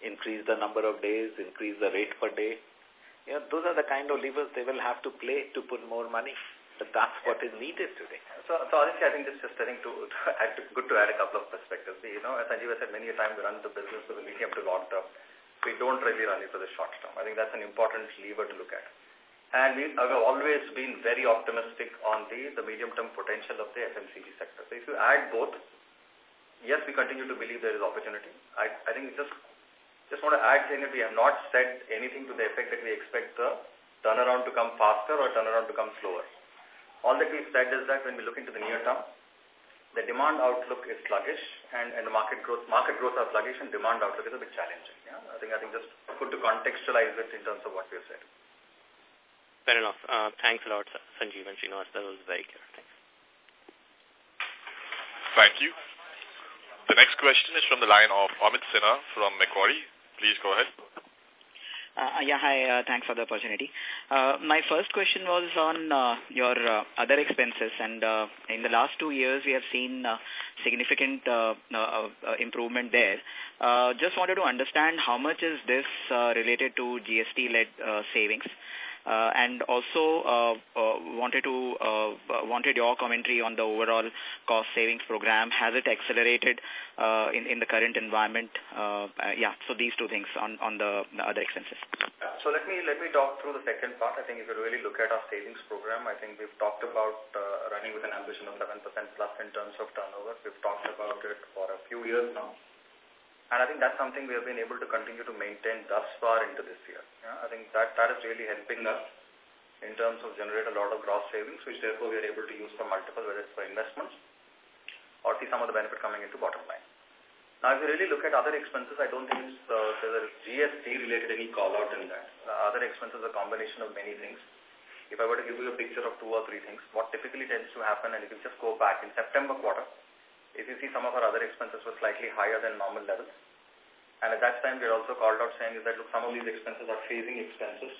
increase the number of days, increase the rate per day. You know, those are the kind of levers they will have to play to put more money. That's what is needed today. So, so honestly, I think this is just I to, to add, good to add a couple of perspectives. You know, as Sanjeev said many a time, we run the business for the medium to long term. We don't really run it for the short term. I think that's an important lever to look at. And we have always been very optimistic on the, the medium-term potential of the FMCG sector. So if you add both, yes, we continue to believe there is opportunity. I, I think just just want to add saying that we have not said anything to the effect that we expect the turnaround to come faster or turnaround to come slower. All that we've said is that when we look into the near term, the demand outlook is sluggish and, and the market growth market growth are sluggish and demand outlook is a bit challenging. Yeah? I think I think just good to contextualize it in terms of what we've said. Fair enough. Uh, thanks a lot, Sanjeev and Srinivas. That was very clear. Thanks. Thank you. The next question is from the line of Amit Sinha from Macquarie. Please go ahead. Uh, yeah, hi, uh, thanks for the opportunity. Uh, my first question was on uh, your uh, other expenses and uh, in the last two years we have seen uh, significant uh, uh, uh, improvement there. Uh, just wanted to understand how much is this uh, related to GST-led uh, savings uh, and also uh, uh, wanted to uh, wanted your commentary on the overall cost savings program. Has it accelerated uh, in in the current environment? Uh, uh, yeah, so these two things on on the, the other expenses. So let me let me talk through the second part. I think if you really look at our savings program, I think we've talked about uh, running with an ambition of 7% plus in terms of turnover. We've talked about it for a few years now. And I think that's something we have been able to continue to maintain thus far into this year. Yeah, I think that, that is really helping us in terms of generate a lot of gross savings, which therefore we are able to use for multiple, whether it's for investments or see some of the benefit coming into bottom line. Now, if you really look at other expenses, I don't think uh, there's a GST related any call out in that. Uh, other expenses are a combination of many things. If I were to give you a picture of two or three things, what typically tends to happen, and if you just go back in September quarter, if you see some of our other expenses were slightly higher than normal levels. And at that time, we also called out saying is that, look, some of these expenses are phasing expenses.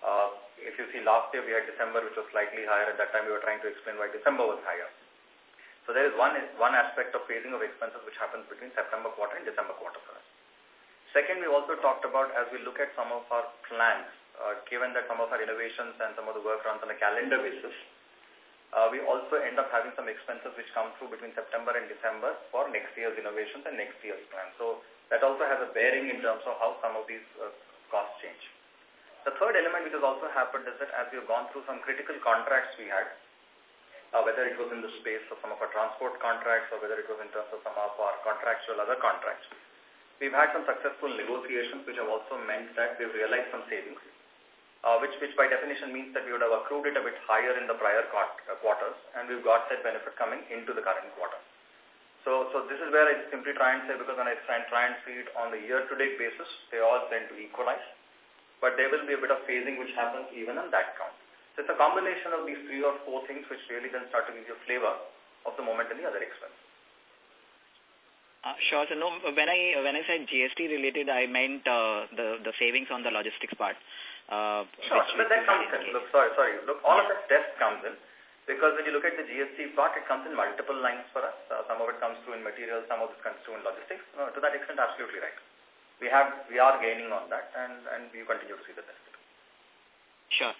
Uh, if you see last year, we had December, which was slightly higher. At that time, we were trying to explain why December was higher. So there is one, one aspect of phasing of expenses which happens between September quarter and December quarter for us. Second, we also talked about as we look at some of our plans, uh, given that some of our innovations and some of the work runs on a calendar basis, uh, we also end up having some expenses which come through between September and December for next year's innovations and next year's plan. So that also has a bearing in terms of how some of these uh, costs change. The third element which has also happened is that as we have gone through some critical contracts we had, uh, whether it was in the space of some of our transport contracts or whether it was in terms of some of our contractual other contracts, we've had some successful negotiations which have also meant that we've realized some savings uh, which, which by definition means that we would have accrued it a bit higher in the prior uh, quarters, and we've got that benefit coming into the current quarter. So, so this is where I simply try and say, because when I try and, try and see it on the year-to-date basis, they all tend to equalize. But there will be a bit of phasing which happens even on that count. So it's a combination of these three or four things which really then start to give you a flavor of the moment in the other expense. Uh, sure. So no, when I when I said GST related, I meant uh, the the savings on the logistics part. Uh, sure, but that comes in. Look, sorry, sorry. Look, all yeah. of that test comes in because when you look at the GST part, it comes in multiple lines for us. Uh, some of it comes through in materials, some of it comes through in logistics. Uh, to that extent, absolutely right. We have, we are gaining on that, and and we continue to see the benefit. Sure.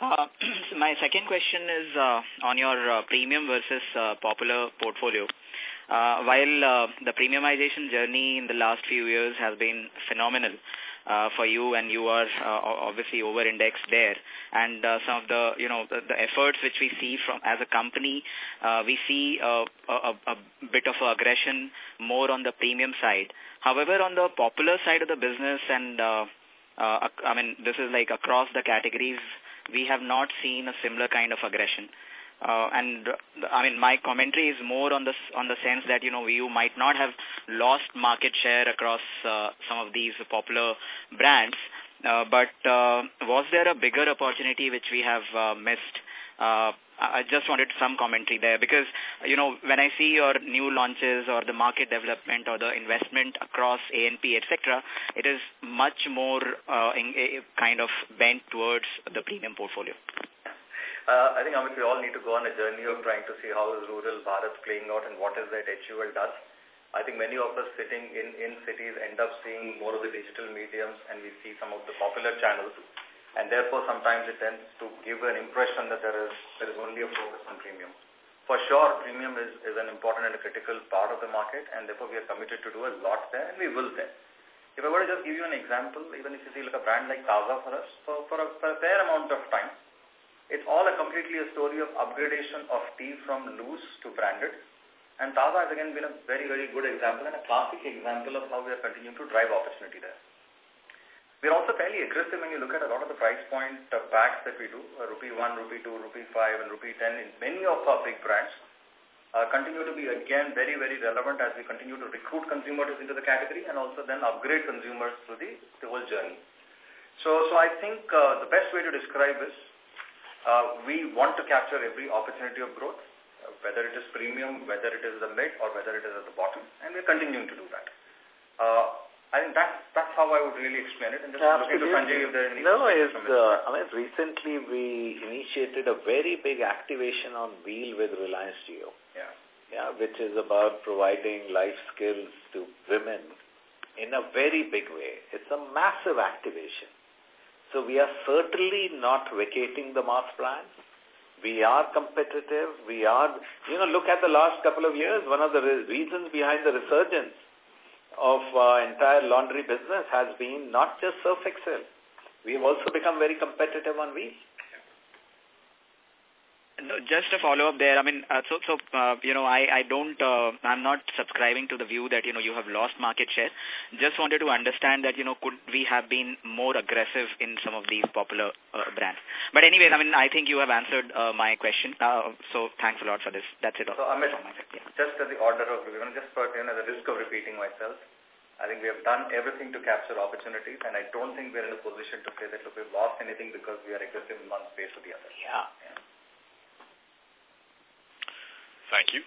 Uh, [CLEARS THROAT] so my second question is uh, on your uh, premium versus uh, popular portfolio. Uh, while uh, the premiumization journey in the last few years has been phenomenal, uh, for you and you are uh, obviously over-indexed there. And uh, some of the, you know, the, the efforts which we see from as a company, uh, we see uh, a, a bit of aggression more on the premium side. However, on the popular side of the business and, uh, uh, I mean, this is like across the categories, we have not seen a similar kind of aggression. Uh, and I mean, my commentary is more on the on the sense that you know you might not have lost market share across uh, some of these popular brands, uh, but uh, was there a bigger opportunity which we have uh, missed? Uh, I just wanted some commentary there because, you know, when I see your new launches or the market development or the investment across A&P, etc., it is much more uh, in, in, kind of bent towards the premium portfolio. Uh, I think, Amit, we all need to go on a journey of trying to see how is rural Bharat playing out and what is that HUL does. I think many of us sitting in, in cities end up seeing more of the digital mediums and we see some of the popular channels. And therefore, sometimes it tends to give an impression that there is, there is only a focus on premium. For sure, premium is, is an important and a critical part of the market and therefore we are committed to do a lot there and we will there. If I were to just give you an example, even if you see like a brand like Taaza for us, for, for, a, for a fair amount of time, it's all a completely a story of upgradation of tea from loose to branded. And Taaza has again been a very, very good example and a classic example of how we are continuing to drive opportunity there. We're also fairly aggressive when you look at a lot of the price point uh, packs that we do, uh, rupee 1, rupee 2, rupee 5 and rupee 10 in many of our big brands uh, continue to be again very, very relevant as we continue to recruit consumers into the category and also then upgrade consumers through the, the whole journey. So, so I think uh, the best way to describe is uh, we want to capture every opportunity of growth, uh, whether it is premium, whether it is the mid, or whether it is at the bottom, and we're continuing to do that. Uh, I think that's, that's how I would really explain it. And just yeah, looking to Sanjay if there any No, is, uh, I mean, recently we initiated a very big activation on Wheel with Reliance Jio. Yeah. Yeah, which is about providing life skills to women in a very big way. It's a massive activation. So we are certainly not vacating the mass brands. We are competitive. We are, you know, look at the last couple of years. One of the re reasons behind the resurgence of uh, entire laundry business has been not just Surf Excel. We have also become very competitive on wheels. No, just a follow-up there. I mean, uh, so, so uh, you know, I, I don't, uh, I'm not subscribing to the view that, you know, you have lost market share. Just wanted to understand that, you know, could we have been more aggressive in some of these popular uh, brands? But anyways, I mean, I think you have answered uh, my question. Uh, so thanks a lot for this. That's it. So, Amit, yeah. just as the order of, you know, just for, you know, the risk of repeating myself, I think we have done everything to capture opportunities, and I don't think we're in a position to say that look, we've lost anything because we are aggressive in one space or the other. Yeah. yeah. Thank you.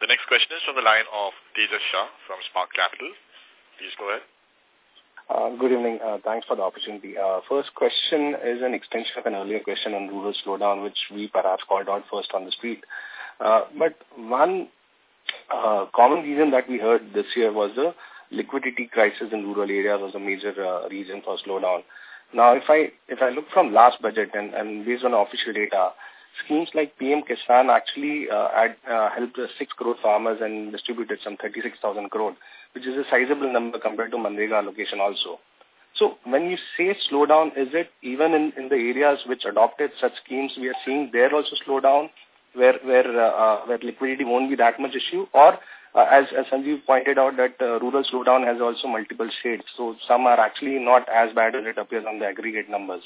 The next question is from the line of Tejas Shah from Spark Capital. Please go ahead. Uh, good evening. Uh, thanks for the opportunity. Uh, first question is an extension of an earlier question on rural slowdown, which we perhaps called out first on the street. Uh, but one uh, common reason that we heard this year was the liquidity crisis in rural areas was a major uh, reason for slowdown. Now, if I if I look from last budget and, and based on official data, schemes like PM Kisan actually uh, had, uh, helped 6 crore farmers and distributed some 36,000 crore, which is a sizable number compared to Manrega allocation also. So when you say slowdown, is it even in, in the areas which adopted such schemes, we are seeing there also slowdown, where where uh, uh, where liquidity won't be that much issue, or uh, as, as Sanjeev pointed out that uh, rural slowdown has also multiple shades, so some are actually not as bad as it appears on the aggregate numbers.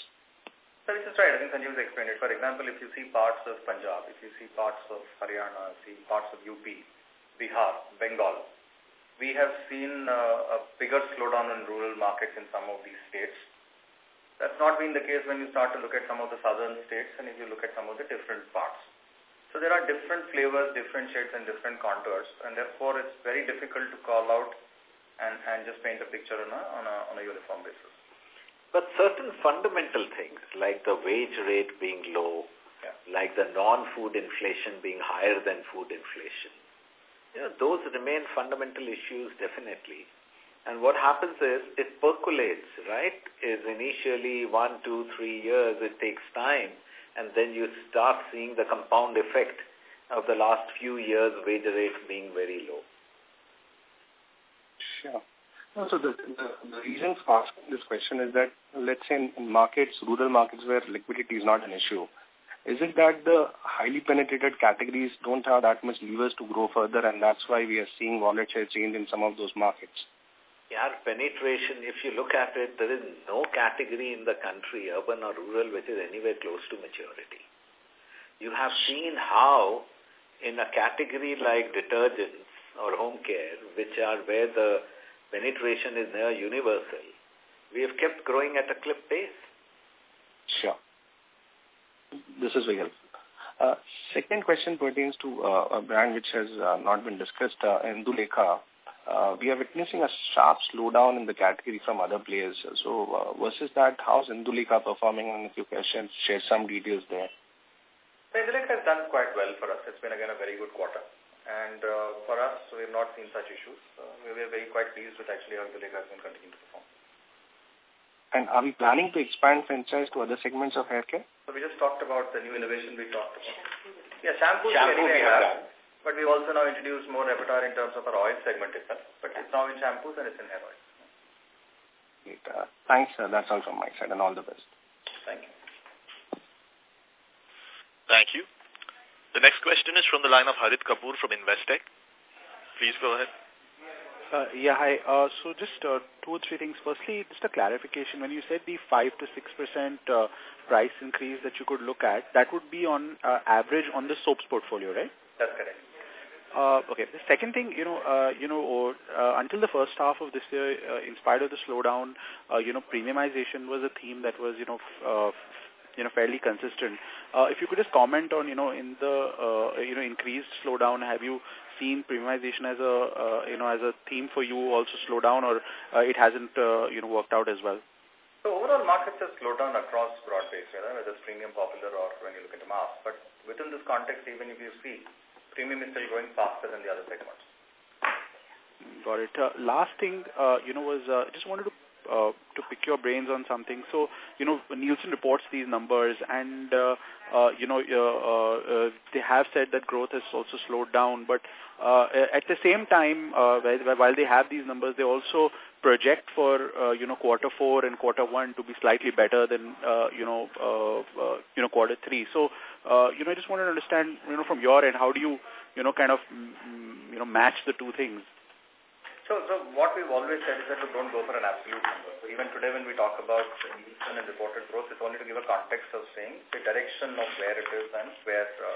So this is right. I think Sanjeev has explained it. For example, if you see parts of Punjab, if you see parts of Haryana, see parts of UP, Bihar, Bengal, we have seen uh, a bigger slowdown in rural markets in some of these states. That's not been the case when you start to look at some of the southern states and if you look at some of the different parts. So there are different flavors, different shades and different contours and therefore it's very difficult to call out and, and just paint a picture on a, on a, on a uniform basis. But certain fundamental things like the wage rate being low, yeah. like the non-food inflation being higher than food inflation, you know, those remain fundamental issues definitely. And what happens is it percolates, right? Is initially one, two, three years, it takes time, and then you start seeing the compound effect of the last few years wage rates being very low. Sure. So the, the, the reason for asking this question is that, let's say in, in markets, rural markets where liquidity is not an issue, is it that the highly penetrated categories don't have that much levers to grow further and that's why we are seeing wallet share change in some of those markets? Yeah, penetration, if you look at it, there is no category in the country, urban or rural, which is anywhere close to maturity. You have seen how in a category like detergents or home care, which are where the penetration is near universal, we have kept growing at a clip pace. Sure. This is very helpful. Uh, second question pertains to uh, a brand which has uh, not been discussed, uh, Indulekha. Uh, we are witnessing a sharp slowdown in the category from other players. So uh, versus that, how's Indulekha performing and if you can share some details there? Indulekha has done quite well for us. It's been again a very good quarter. And uh, for us, we have not seen such issues. Uh, we were very quite pleased with actually how the leg has been continuing to perform. And are we planning to expand franchise to other segments of hair care? So we just talked about the new innovation we talked about. Yeah, shampoo, shampoo we have, done. but we've also now introduced more repertoire in terms of our oil segment itself. But it's now in shampoos and it's in hair oil. Great. Uh, thanks, sir. That's all from my side and all the best. Thank you. Thank you. The next question is from the line of Harit Kapoor from Investec. Please go ahead. Uh, yeah, hi. Uh, so just uh, two or three things. Firstly, just a clarification. When you said the 5 to 6% uh, price increase that you could look at, that would be on uh, average on the soaps portfolio, right? That's correct. Uh, okay. The second thing, you know, uh, you know, uh, until the first half of this year, uh, in spite of the slowdown, uh, you know, premiumization was a theme that was, you know, uh, you know, fairly consistent. Uh, if you could just comment on, you know, in the, uh, you know, increased slowdown, have you seen premiumization as a, uh, you know, as a theme for you also slow down or uh, it hasn't, uh, you know, worked out as well? So overall markets have slowed down across broad base, whether it's premium, popular, or when you look at the mass. But within this context, even if you see, premium is still growing faster than the other segments. Got it. Uh, last thing, uh, you know, was uh, just wanted to uh, to pick your brains on something. So, you know, Nielsen reports these numbers and, uh, uh, you know, uh, uh, they have said that growth has also slowed down. But uh, at the same time, uh, while they have these numbers, they also project for, uh, you know, quarter four and quarter one to be slightly better than, uh, you know, uh, uh, you know, quarter three. So, uh, you know, I just wanted to understand, you know, from your end, how do you, you know, kind of, mm, you know, match the two things? So, so what we've always said is that we don't go for an absolute number. So even today when we talk about Nielsen and reported growth, it's only to give a context of saying the direction of where it is and where uh,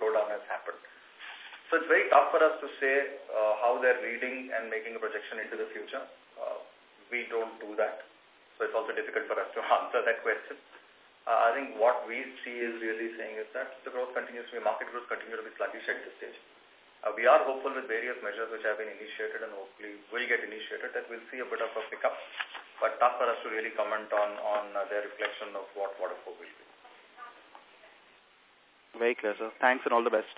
slowdown has happened. So it's very tough for us to say uh, how they're reading and making a projection into the future. Uh, we don't do that. So it's also difficult for us to [LAUGHS] answer that question. Uh, I think what we see is really saying is that the growth continues to be, market growth continues to be sluggish at this stage. Uh, we are hopeful with various measures which have been initiated and hopefully will get initiated that we'll see a bit of a pickup, but tough for us to really comment on, on uh, their reflection of what quarter four will be. Very clear, sir. Thanks and all the best.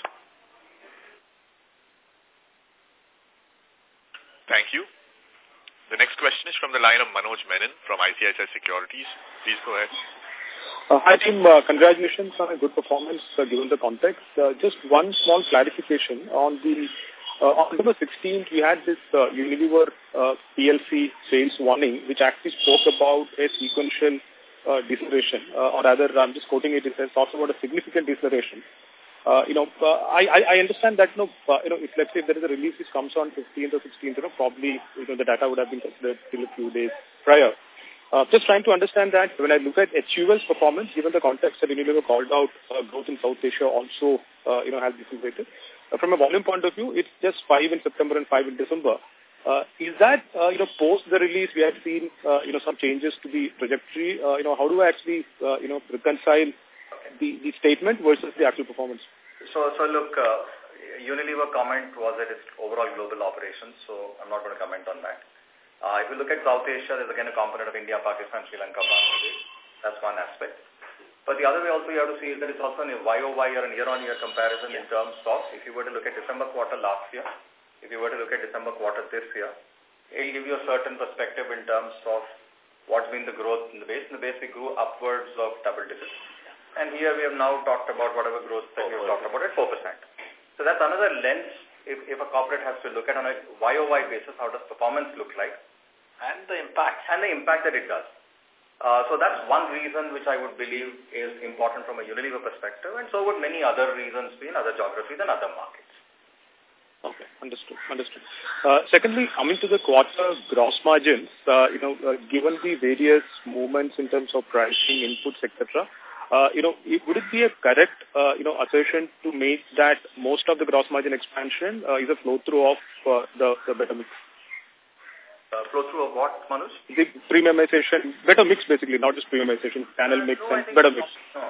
Thank you. The next question is from the line of Manoj Menon from ICICI Securities. Please go ahead. Uh, hi, team. Uh, congratulations on a good performance uh, given the context. Uh, just one small clarification. On the uh, on October 16th, we had this uh, Unilever uh, PLC sales warning, which actually spoke about a sequential uh, deceleration, uh, or rather, I'm just quoting it, it says talks about a significant deceleration. Uh, you know, uh, I, I understand that, you know, uh, you know, if let's say if there is a release which comes on 15th or 16th, you know, probably, you know, the data would have been considered till a few days prior. Uh, just trying to understand that when I look at HUL's performance, given the context that Unilever called out uh, growth in South Asia also, uh, you know, has decelerated. Uh, from a volume point of view, it's just 5 in September and 5 in December. Uh, is that, uh, you know, post the release, we have seen, uh, you know, some changes to the trajectory? Uh, you know, how do I actually, uh, you know, reconcile the, the statement versus the actual performance? So, so look, uh, Unilever comment was that it's overall global operations, so I'm not going to comment on that. Uh, if you look at South Asia, there's again a component of India, Pakistan, Sri Lanka, Bangladesh. That's one aspect. But the other way also you have to see is that it's also a YOY or a year-on-year comparison in terms of if you were to look at December quarter last year, if you were to look at December quarter this year, it'll give you a certain perspective in terms of what's been the growth in the base. In the base, we grew upwards of double digits. And here we have now talked about whatever growth that we have talked about at 4%. So that's another lens if, if a corporate has to look at on a YOY basis, how does performance look like? And the impact and the impact that it does. Uh, so that's one reason which I would believe is important from a Unilever perspective, and so would many other reasons be in other geographies and other markets. Okay, understood, understood. Uh, secondly, coming to the quarter gross margins, uh, you know, uh, given the various movements in terms of pricing, inputs, etc., uh, you know, would it be a correct, uh, you know, assertion to make that most of the gross margin expansion uh, is a flow-through of uh, the, the better mix? Uh, flow through of what, Manoj? The premiumization, better mix basically, not just premiumization, channel uh, mix no, and better mix. No.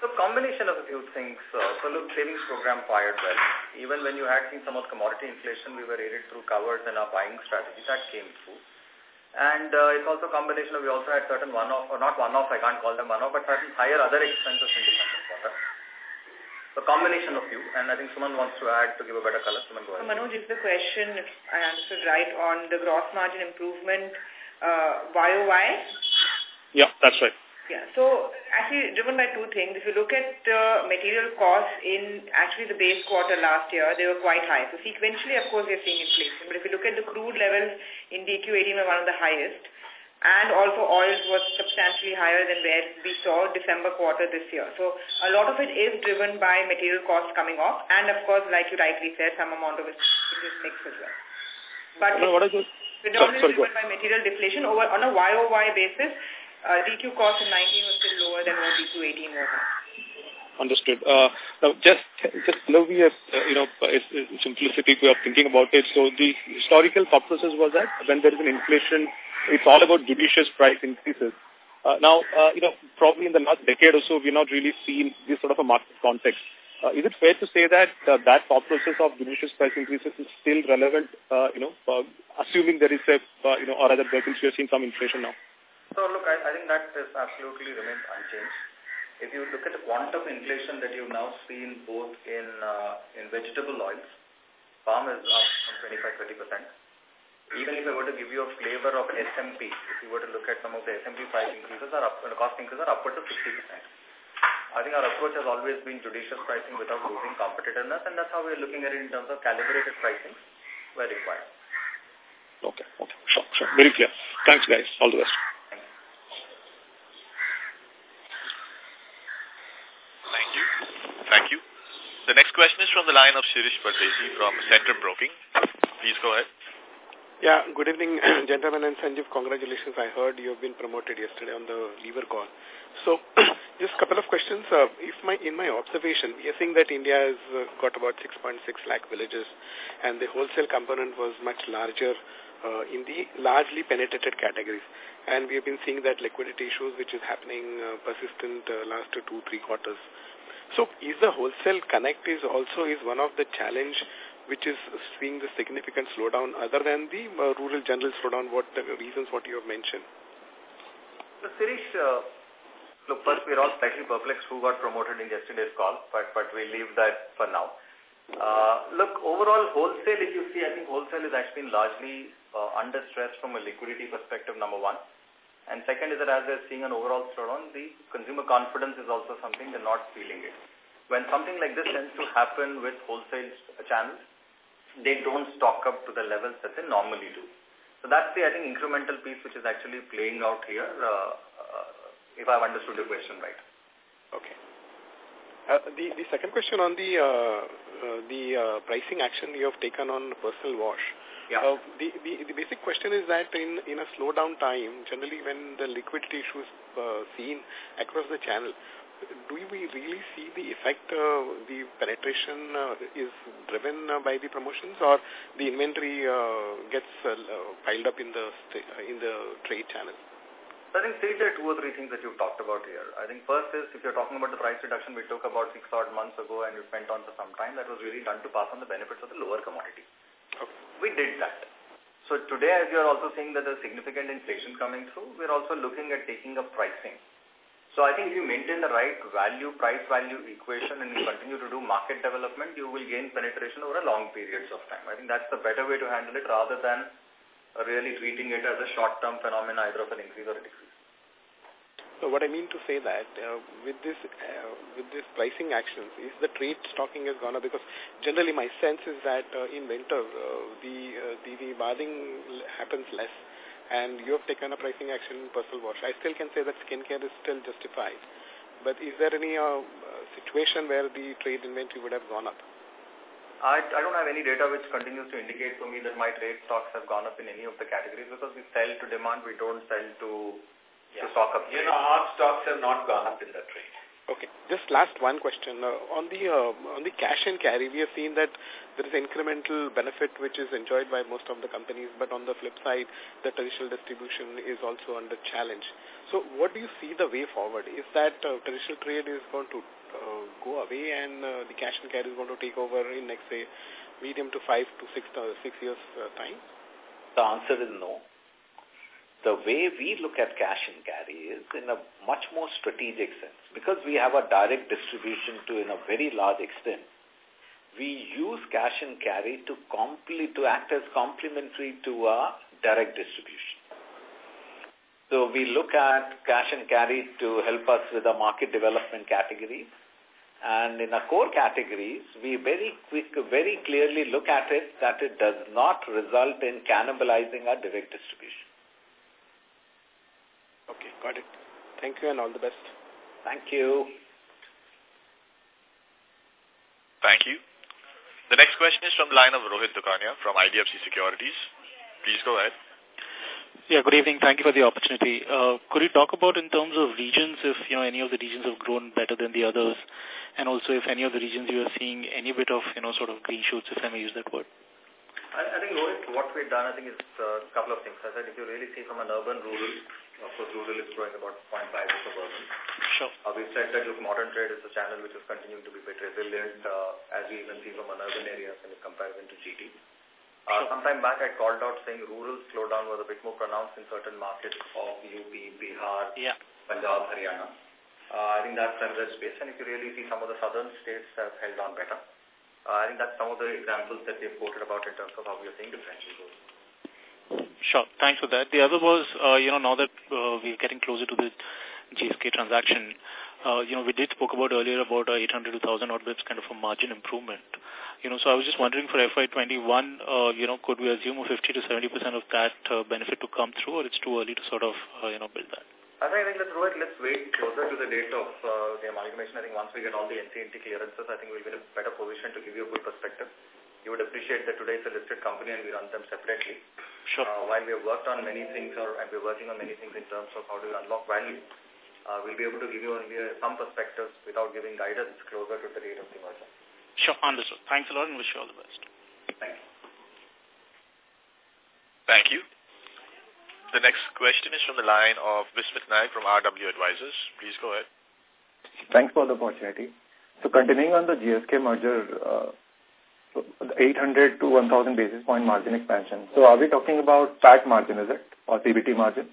So combination of a few things. Uh, so look, savings program fired well. Even when you had seen some of commodity inflation, we were aided through covers and our buying strategy. That came through. And uh, it's also a combination of, we also had certain one-off, or not one-off, I can't call them one-off, but certain higher other expenses in quarter. A combination of you, and I think Suman wants to add to give a better color. Suman, go ahead. So Manoj, is the question, if I answered right, on the gross margin improvement uh, YOY? Yeah, that's right. Yeah, so actually driven by two things. If you look at uh, material costs in actually the base quarter last year, they were quite high. So sequentially, of course, we are seeing inflation. But if you look at the crude levels in DQ18 were one of the highest and also oils was substantially higher than where we saw December quarter this year. So a lot of it is driven by material costs coming off and of course, like you rightly said, some amount of it is mixed as well. But no, what is predominantly driven by material deflation over on a YOY basis, uh, DQ cost in 19 was still lower than what DQ 18 was. Understood. Uh, now, just just allow me a uh, you know a, a simplicity way of thinking about it. So the historical thought process was that when there is an inflation it's all about judicious price increases. Uh, now, uh, you know, probably in the last decade or so, we've not really seen this sort of a market context. uh, is it fair to say that uh, that thought process of judicious price increases is still relevant, uh, you know, uh, assuming there is a, uh, you know, or vehicles we are seeing some inflation now? So look, I, I think that is absolutely remains unchanged. If you look at the quantum inflation that you've now seen both in uh, in vegetable oils, palm is up from 25-30%. Even if I were to give you a flavor of SMP, if you were to look at some of the SMP price increases, are up, the cost increases are upwards of 60%. I think our approach has always been judicious pricing without losing competitiveness, and that's how we're looking at it in terms of calibrated pricing where required. Okay, okay, sure, sure. Very clear. Thanks, guys. All the best. Thank you. Thank you. The next question is from the line of Shirish Pardeshi from Centrum Broking. Please go ahead. Yeah, good evening, [CLEARS THROAT] gentlemen and Sanjeev. Congratulations. I heard you have been promoted yesterday on the lever call. So, [CLEARS THROAT] just a couple of questions. Uh, if my In my observation, we are seeing that India has uh, got about 6.6 lakh villages and the wholesale component was much larger uh, in the largely penetrated categories. And we have been seeing that liquidity issues which is happening uh, persistent uh, last two, three quarters. So is the wholesale connect is also is one of the challenge which is seeing the significant slowdown other than the uh, rural general slowdown, what the reasons what you have mentioned? So, Shirish, uh, look, first we're all slightly perplexed who got promoted in yesterday's call, but, but we leave that for now. Uh, look, overall wholesale, if you see, I think wholesale is actually largely uh, under stress from a liquidity perspective, number one. And second is that as they're seeing an overall slowdown, the consumer confidence is also something they're not feeling it. When something like this tends to happen with wholesale channels, they don't stock up to the levels that they normally do. So that's the, I think, incremental piece which is actually playing out here, uh, uh, if I've understood your question right. Okay. Uh, the, the second question on the uh, uh, the uh, pricing action you have taken on personal wash. Yeah. Uh, the, the, the basic question is that in, in a slowdown time, generally when the liquidity issues uh, seen across the channel, do we really see the effect, uh, the penetration uh, is driven uh, by the promotions or the inventory uh, gets uh, piled up in the in the trade channel? I think there are two or three things that you've talked about here. I think first is if you're talking about the price reduction we took about six odd months ago and it went on for some time, that was really done to pass on the benefits of the lower commodity. Okay. We did that. So today as you're also seeing that there's significant inflation coming through, we're also looking at taking up pricing. So I think if you maintain the right value, price value equation and you continue to do market development, you will gain penetration over a long periods of time. I think that's the better way to handle it rather than really treating it as a short-term phenomenon either of an increase or a decrease. So what I mean to say that uh, with this uh, with this pricing actions, is the trade stocking has gone up because generally my sense is that uh, in winter uh, the, uh, the the bathing happens less and you have taken a pricing action in personal wash. I still can say that skincare is still justified. But is there any uh, situation where the trade inventory would have gone up? I, I don't have any data which continues to indicate for me that my trade stocks have gone up in any of the categories because we sell to demand, we don't sell to, yeah. to stock up. You know, our stocks have not gone up in the trade. Okay. Just last one question. Uh, on the uh, on the cash and carry, we have seen that there is incremental benefit which is enjoyed by most of the companies, but on the flip side, the traditional distribution is also under challenge. So what do you see the way forward? Is that uh, traditional trade is going to uh, go away and uh, the cash and carry is going to take over in next, say, medium to five to six, uh, six years uh, time? The answer is no the way we look at cash and carry is in a much more strategic sense. Because we have a direct distribution to in a very large extent, we use cash and carry to, complete, to act as complementary to our direct distribution. So we look at cash and carry to help us with the market development categories. And in our core categories, we very quick, very clearly look at it that it does not result in cannibalizing our direct distribution. Okay, got it. Thank you and all the best. Thank you. Thank you. The next question is from the line of Rohit Dokania from IDFC Securities. Please go ahead. Yeah, good evening. Thank you for the opportunity. Uh, could you talk about in terms of regions, if you know any of the regions have grown better than the others, and also if any of the regions you are seeing any bit of you know sort of green shoots, if I may use that word? I, I think Rohit, what we've done, I think is a couple of things. I said if you really see from an urban rural, Of course, rural is growing about 0.5 of urban. Sure. Uh, we've said that look, modern trade is a channel which is continuing to be a bit resilient, uh, as we even see from urban areas in comparison to GT. Uh, sometime back, I called out saying rural slowdown was a bit more pronounced in certain markets of UP, Bihar, yeah. Punjab, Haryana. Uh, I think that's another space. And if you really see some of the southern states have held on better. Uh, I think that's some of the examples that we've quoted about in terms of how we are seeing differential growth. Sure. Thanks for that. The other was, uh, you know, now that uh, we're getting closer to the GSK transaction, uh, you know, we did spoke about earlier about uh, 800 to 1,000 odd bits kind of a margin improvement. You know, so I was just wondering for FY21, uh, you know, could we assume 50 to 70% of that benefit to come through or it's too early to sort of, you know, build that? I think, let's, Rohit, let's wait closer to the date of uh, the amalgamation. I think once we get all the NCLT clearances, I think we'll be in a better position to give you a good perspective. You would appreciate that today it's a listed company and we run them separately. Sure. Uh, while we have worked on many things or, and we're working on many things in terms of how to unlock value, uh, we'll be able to give you only uh, some perspectives without giving guidance closer to the date of the merger. Sure, understood. Thanks a lot and wish you all the best. Thank you. Thank you. The next question is from the line of Bismit Naik from RW Advisors. Please go ahead. Thanks for the opportunity. So continuing on the GSK merger, uh, 800 to 1,000 basis point margin expansion. So are we talking about PAT margin, is it? Or PBT margin?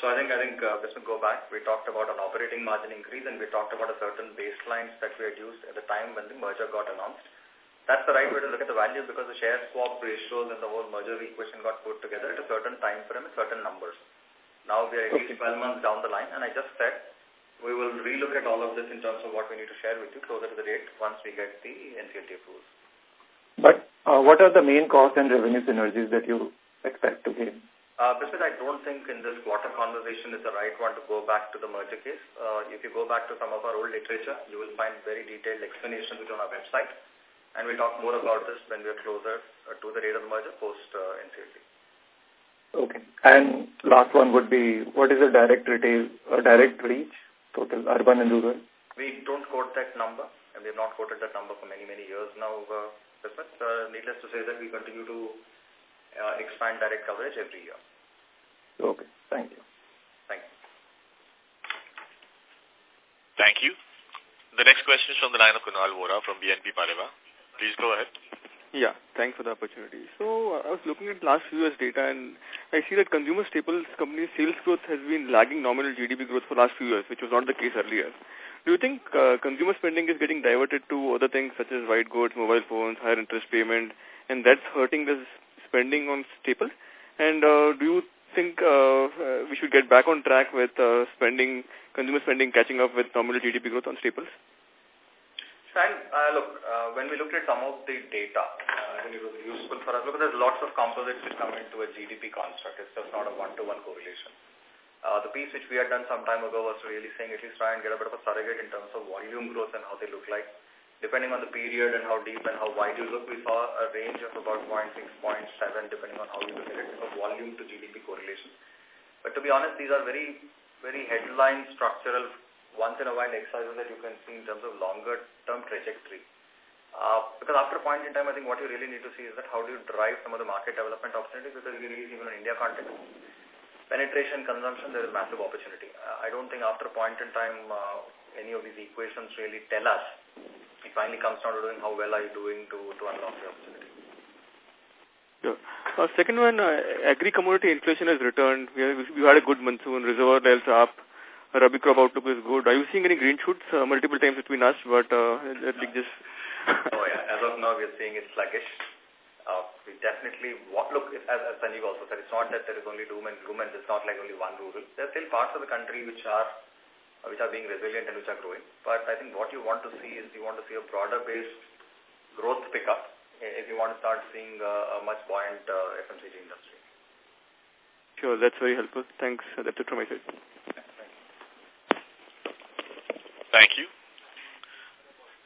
So I think, I think, uh, let's go back. We talked about an operating margin increase and we talked about a certain baselines that we had used at the time when the merger got announced. That's the right way to look at the value because the share swap ratios and the whole merger equation got put together at a certain time frame and certain numbers. Now we are at least 12 months down the line and I just said we will relook at all of this in terms of what we need to share with you closer to the date once we get the NCLT approvals. But uh, what are the main cost and revenue synergies that you expect to gain? Uh, I don't think in this quarter conversation is the right one to go back to the merger case. Uh, if you go back to some of our old literature, you will find very detailed explanations on our website. And we'll talk more about this when we are closer uh, to the date of the merger post uh, NCLT. Okay. And last one would be, what is the direct retail, uh, direct reach, total urban and rural? We don't quote that number, and we have not quoted that number for many, many years now, uh, Bismit. Uh, needless to say that we continue to uh, expand direct coverage every year. Okay. Thank you. Thank you. Thank you. The next question is from the line of Kunal Vora from BNP Paribas. Please go ahead. Yeah, thanks for the opportunity. So uh, I was looking at last few years data and I see that consumer staples company sales growth has been lagging nominal GDP growth for last few years, which was not the case earlier. Do you think uh, consumer spending is getting diverted to other things such as white goods, mobile phones, higher interest payment, and that's hurting the spending on staples? And uh, do you think uh, uh, we should get back on track with uh, spending, consumer spending catching up with nominal GDP growth on staples? And uh, look, uh, when we looked at some of the data, uh, I think it was useful for us because there's lots of composites which come into a GDP construct. It's just not a one-to-one -one correlation. Uh, the piece which we had done some time ago was really saying at least try and get a bit of a surrogate in terms of volume growth and how they look like. Depending on the period and how deep and how wide you look, we saw a range of about 0.6, 0.7, depending on how you look at it, of volume to GDP correlation. But to be honest, these are very, very headline structural once in a while exercises that you can see in terms of longer term trajectory. Uh, because after a point in time, I think what you really need to see is that how do you drive some of the market development opportunities because you really even in India context. Penetration, consumption, there is massive opportunity. Uh, I don't think after a point in time, uh, any of these equations really tell us. It finally comes down to doing how well are you doing to, to unlock the opportunity. Yeah. Uh, second one, uh, agri-commodity inflation has returned. We, have, we had a good monsoon, reservoir levels up, Rabi crop outlook is good. Are you seeing any green shoots? Uh, multiple times it's been asked, but uh, like just... [LAUGHS] oh yeah, as of now we are seeing it sluggish. Uh, we definitely, what, look, as, as Sanjeev also said, it's not that there is only doom and gloom and it's not like only one rural. There are still parts of the country which are uh, which are being resilient and which are growing. But I think what you want to see is you want to see a broader based growth pickup if you want to start seeing uh, a much buoyant uh, FMCG industry. Sure, that's very helpful. Thanks. That's it from my side. Thank you.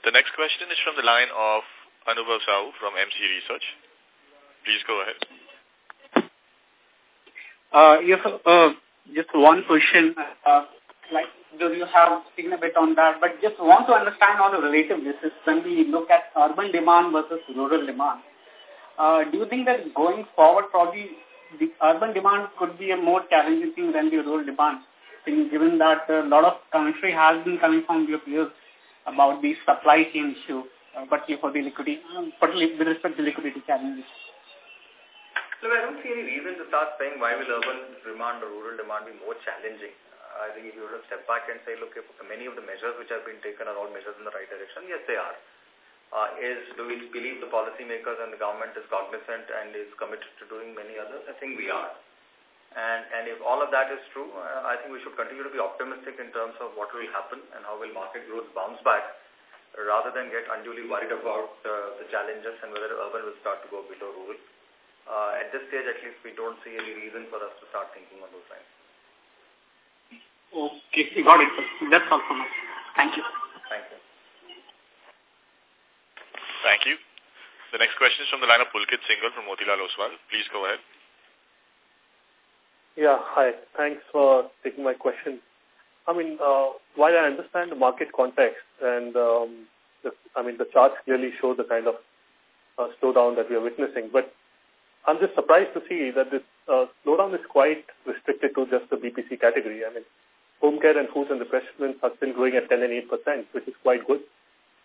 The next question is from the line of Anubhav Sahu from MC Research. Please go ahead. Uh, uh, just one question. Uh, like, do you have seen a bit on that? But just want to understand on a relative basis when we look at urban demand versus rural demand. Uh, do you think that going forward, probably the urban demand could be a more challenging thing than the rural demand, given that a lot of commentary has been coming from your peers about the supply chain issue, uh, particularly for the liquidity, um, particularly with respect to liquidity challenges. So I don't see any reason to start saying why will urban demand or rural demand be more challenging. I think if you were to step back and say, look, if many of the measures which have been taken are all measures in the right direction, yes, they are. Uh, is do we believe the policymakers and the government is cognizant and is committed to doing many others? I think we are. And, and if all of that is true, uh, I think we should continue to be optimistic in terms of what will happen and how will market growth bounce back rather than get unduly worried about uh, the challenges and whether urban will start to go below rural. Uh, at this stage, at least, we don't see any reason for us to start thinking on those lines. Okay, got it. That's all from us. Thank you. Thank you. Thank you. The next question is from the line of Pulkit Singhal from Motilal Oswal. Please go ahead. Yeah, hi. Thanks for taking my question. I mean, uh, while I understand the market context and, um, the, I mean, the charts clearly show the kind of uh, slowdown that we are witnessing, but I'm just surprised to see that this uh, slowdown is quite restricted to just the BPC category. I mean, home care and foods and refreshments are still growing at 10 and 8%, which is quite good.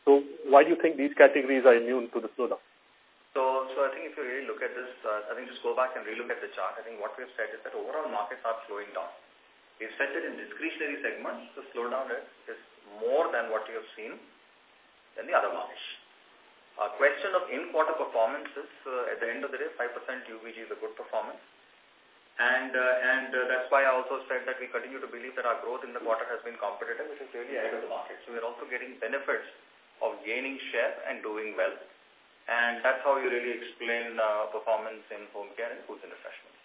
So why do you think these categories are immune to the slowdown? So, so I think if you really look at this, uh, I think just go back and relook at the chart. I think what we've said is that overall markets are slowing down. We've said that in discretionary segments, the slowdown is, is more than what you have seen in the other markets. A question of in-quarter performances, uh, at the end of the day, 5% UVG is a good performance. And uh, and uh, that's why I also said that we continue to believe that our growth in the quarter has been competitive, which is really ahead of the market. So we're also getting benefits of gaining share and doing well. And that's how you really explain uh, performance in home care and foods and refreshments.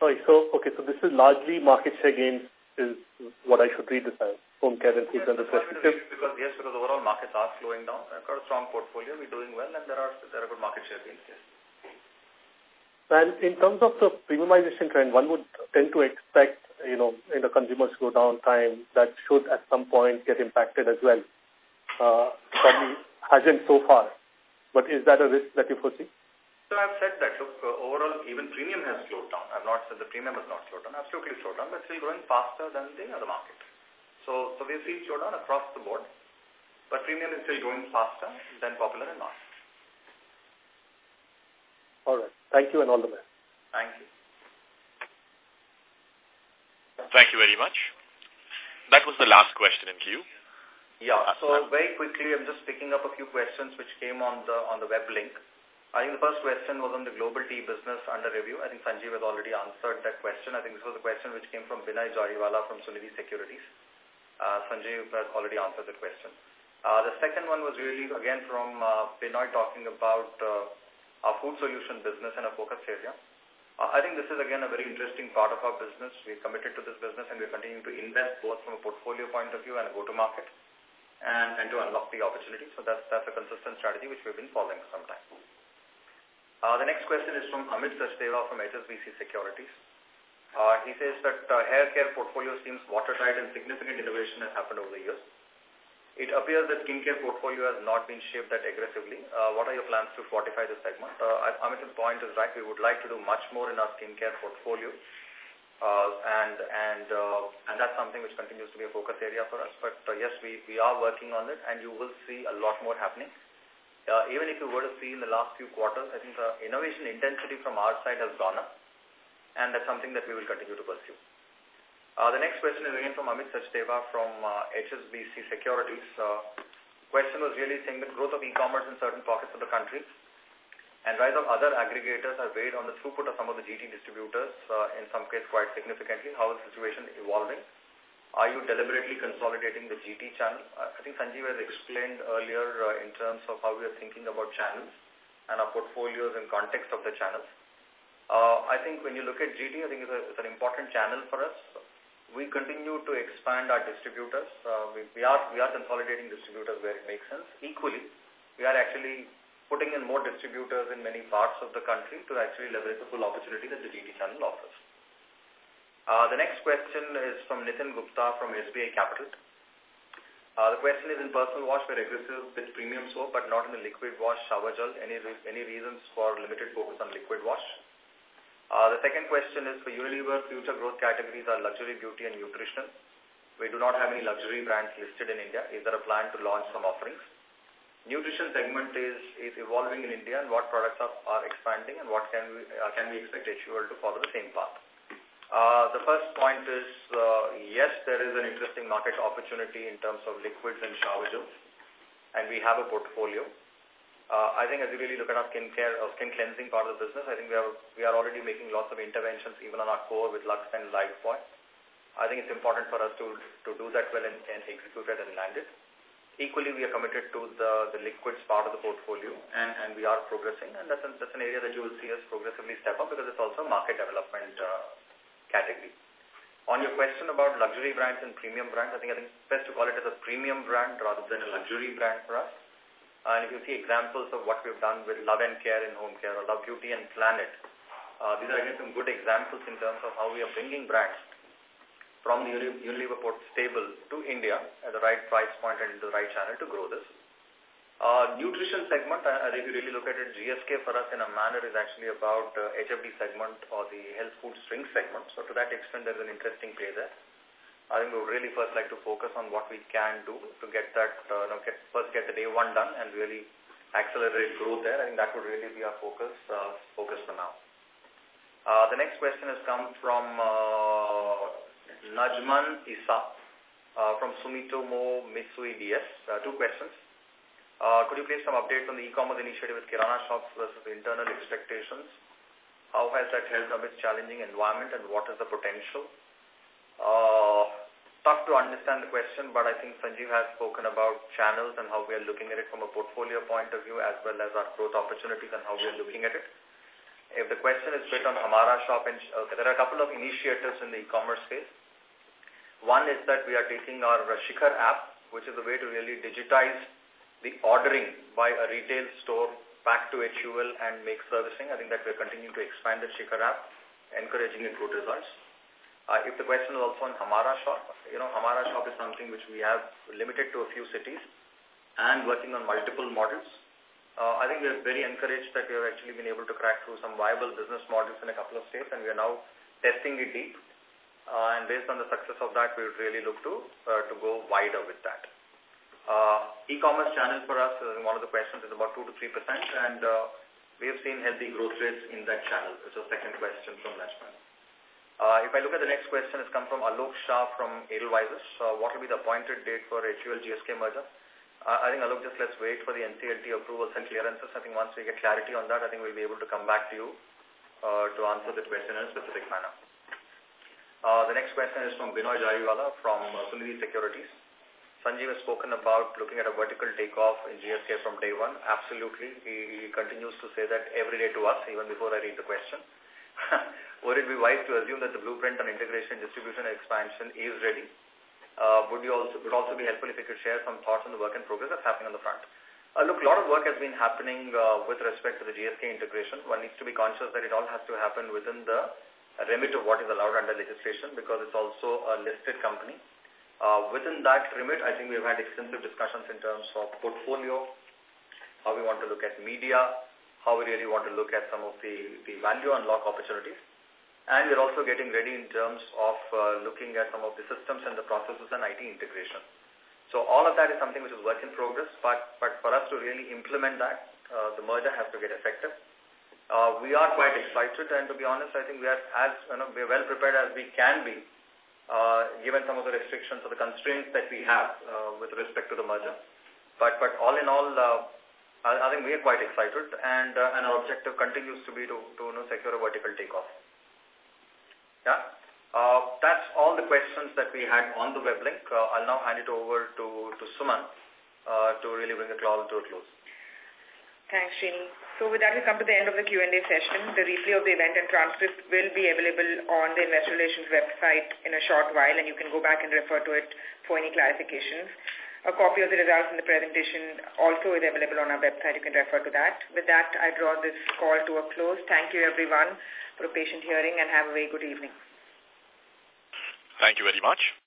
Sorry, so, okay, so this is largely market share gains is what I should read this as, home care and foods yes, and refreshments. Because, yes, because overall markets are slowing down. I've got a strong portfolio, we're doing well, and there are, there are good market share gains, yes. And in terms of the premiumization trend, one would tend to expect, you know, in the consumer slowdown time, that should at some point get impacted as well. Uh, probably hasn't so far. But is that a risk that you foresee? So I've said that, look, uh, overall, even premium has slowed down. I've not said the premium has not slowed down. Absolutely slowed down, but still growing faster than the other market. So, so we've seen slowdown across the board, but premium is still growing faster than popular and not. All right. Thank you and all the best. Thank you. Thank you very much. That was the last question in queue. Yeah, so very quickly, I'm just picking up a few questions which came on the on the web link. I think the first question was on the global tea business under review. I think Sanjeev has already answered that question. I think this was a question which came from Binay Jariwala from Sunidhi Securities. Uh, Sanjeev has already answered the question. Uh, the second one was really, again, from uh, Binoy talking about uh, our food solution business and a focus area. Uh, I think this is, again, a very interesting part of our business. We're committed to this business and we're continuing to invest both from a portfolio point of view and a go-to-market and, and to unlock the opportunity. So that's, that's a consistent strategy which we've been following for some time. Uh, the next question is from Amit Sachdeva from HSBC Securities. Uh, he says that uh, hair care portfolio seems watertight and significant innovation has happened over the years. It appears that skincare portfolio has not been shaped that aggressively. Uh, what are your plans to fortify this segment? Uh, Amit's point is right. We would like to do much more in our skincare portfolio. Uh, and and uh, and that's something which continues to be a focus area for us. But uh, yes, we, we are working on it and you will see a lot more happening. Even if you were to see in the last few quarters, I think the innovation intensity from our side has gone up, and that's something that we will continue to pursue. Uh, the next question is again from Amit Sachdeva from uh, HSBC Securities. Uh, question was really saying that growth of e-commerce in certain pockets of the country and rise of other aggregators have weighed on the throughput of some of the GT distributors, uh, in some cases quite significantly. How is the situation evolving? Are you deliberately consolidating the GT channel? I think Sanjeev has explained earlier uh, in terms of how we are thinking about channels and our portfolios in context of the channels. Uh, I think when you look at GT, I think it's, a, it's an important channel for us. We continue to expand our distributors. Uh, we, we, are, we are consolidating distributors where it makes sense. Equally, we are actually putting in more distributors in many parts of the country to actually leverage the full opportunity that the GT channel offers. Uh, the next question is from Nitin Gupta from SBI Capital. Uh, the question is in personal wash, we're aggressive with premium soap, but not in the liquid wash shower gel. Any, any reasons for limited focus on liquid wash? Uh, the second question is for Unilever, future growth categories are luxury, beauty, and nutrition. We do not have any luxury brands listed in India. Is there a plan to launch some offerings? Nutrition segment is, is evolving in India and what products are, are expanding and what can we, uh, can we expect HUL to follow the same path. Uh, the first point is, uh, yes, there is an interesting market opportunity in terms of liquids and shower gels, and we have a portfolio. Uh, I think as we really look at our skin care or skin cleansing part of the business, I think we are we are already making lots of interventions even on our core with Lux and Lifebuoy. I think it's important for us to to do that well and, and execute it and land it. Equally, we are committed to the, the liquids part of the portfolio, and, and we are progressing, and that's, an, that's an area that you will see us progressively step up because it's also a market development uh, category. On your question about luxury brands and premium brands, I think I think best to call it as a premium brand rather than a luxury brand for us. And if you see examples of what we've done with Love and Care in home care or Love Beauty and Planet, uh, these are again some good examples in terms of how we are bringing brands from the Unilever port stable to India at the right price point and the right channel to grow this. Uh, nutrition segment, uh, if you really look at it, GSK for us in a manner is actually about uh, HFD segment or the health food drink segment. So to that extent, there's an interesting play there. I think we would really first like to focus on what we can do to get that, uh, you know, get, first get the day one done and really accelerate growth there. I think that would really be our focus, uh, focus for now. Uh, the next question has come from uh, Najman Isa uh, from Sumitomo Mitsui DS. Uh, two questions. Uh, could you please some updates on the e-commerce initiative with Kirana shops versus internal expectations? How has that helped amidst challenging environment and what is the potential? Uh, tough to understand the question, but I think Sanjeev has spoken about channels and how we are looking at it from a portfolio point of view as well as our growth opportunities and how we are looking at it. If the question is bit on Hamara Shop, and okay, there are a couple of initiatives in the e-commerce space. One is that we are taking our Shikhar app, which is a way to really digitize the ordering by a retail store back to HUL and make servicing. I think that we're continuing to expand the Shikhar app, encouraging good results. Uh, if the question is also on Hamara Shop, you know, Hamara Shop is something which we have limited to a few cities and working on multiple models. Uh, I think we're very encouraged that we have actually been able to crack through some viable business models in a couple of states and we are now testing it deep. Uh, and based on the success of that, we would really look to uh, to go wider with that. Uh, E-commerce channel for us, uh, one of the questions is about 2 to 3 percent, and uh, we have seen healthy growth rates in that channel, is the second question from Lachman. Uh, if I look at the next question, it's come from Alok Shah from Edelweiss. Uh, what will be the appointed date for HUL GSK merger? Uh, I think, Alok, just let's wait for the NCLT approvals and clearances. I think once we get clarity on that, I think we'll be able to come back to you uh, to answer the question in a specific manner. Uh, the next question is from Binoy Jariwala from uh, Sunidhi Securities. Sanjeev has spoken about looking at a vertical takeoff in GSK from day one. Absolutely. He, he continues to say that every day to us, even before I read the question. [LAUGHS] would it be wise to assume that the blueprint on integration, distribution, and expansion is ready? Uh, would you also would also be helpful if you could share some thoughts on the work in progress that's happening on the front? Uh, look, a lot of work has been happening uh, with respect to the GSK integration. One needs to be conscious that it all has to happen within the remit of what is allowed under legislation because it's also a listed company. Uh, within that remit, I think we've had extensive discussions in terms of portfolio, how we want to look at media, how we really want to look at some of the, the value unlock opportunities. And we're also getting ready in terms of uh, looking at some of the systems and the processes and IT integration. So all of that is something which is work in progress, but, but for us to really implement that, uh, the merger has to get effective. Uh, we are quite excited, and to be honest, I think we are as you know, we are well prepared as we can be uh, given some of the restrictions or the constraints that we have uh, with respect to the merger. But but all in all, uh, I, I think we are quite excited, and uh, and our objective continues to be to to you know, secure a vertical takeoff. Yeah, uh, that's all the questions that we had on the web link. Uh, I'll now hand it over to to Suman uh, to really bring the call to a close. Thanks, Srini. So with that, we come to the end of the Q&A session. The replay of the event and transcript will be available on the Investor Relations website in a short while, and you can go back and refer to it for any clarifications. A copy of the results in the presentation also is available on our website. You can refer to that. With that, I draw this call to a close. Thank you, everyone, for a patient hearing, and have a very good evening. Thank you very much.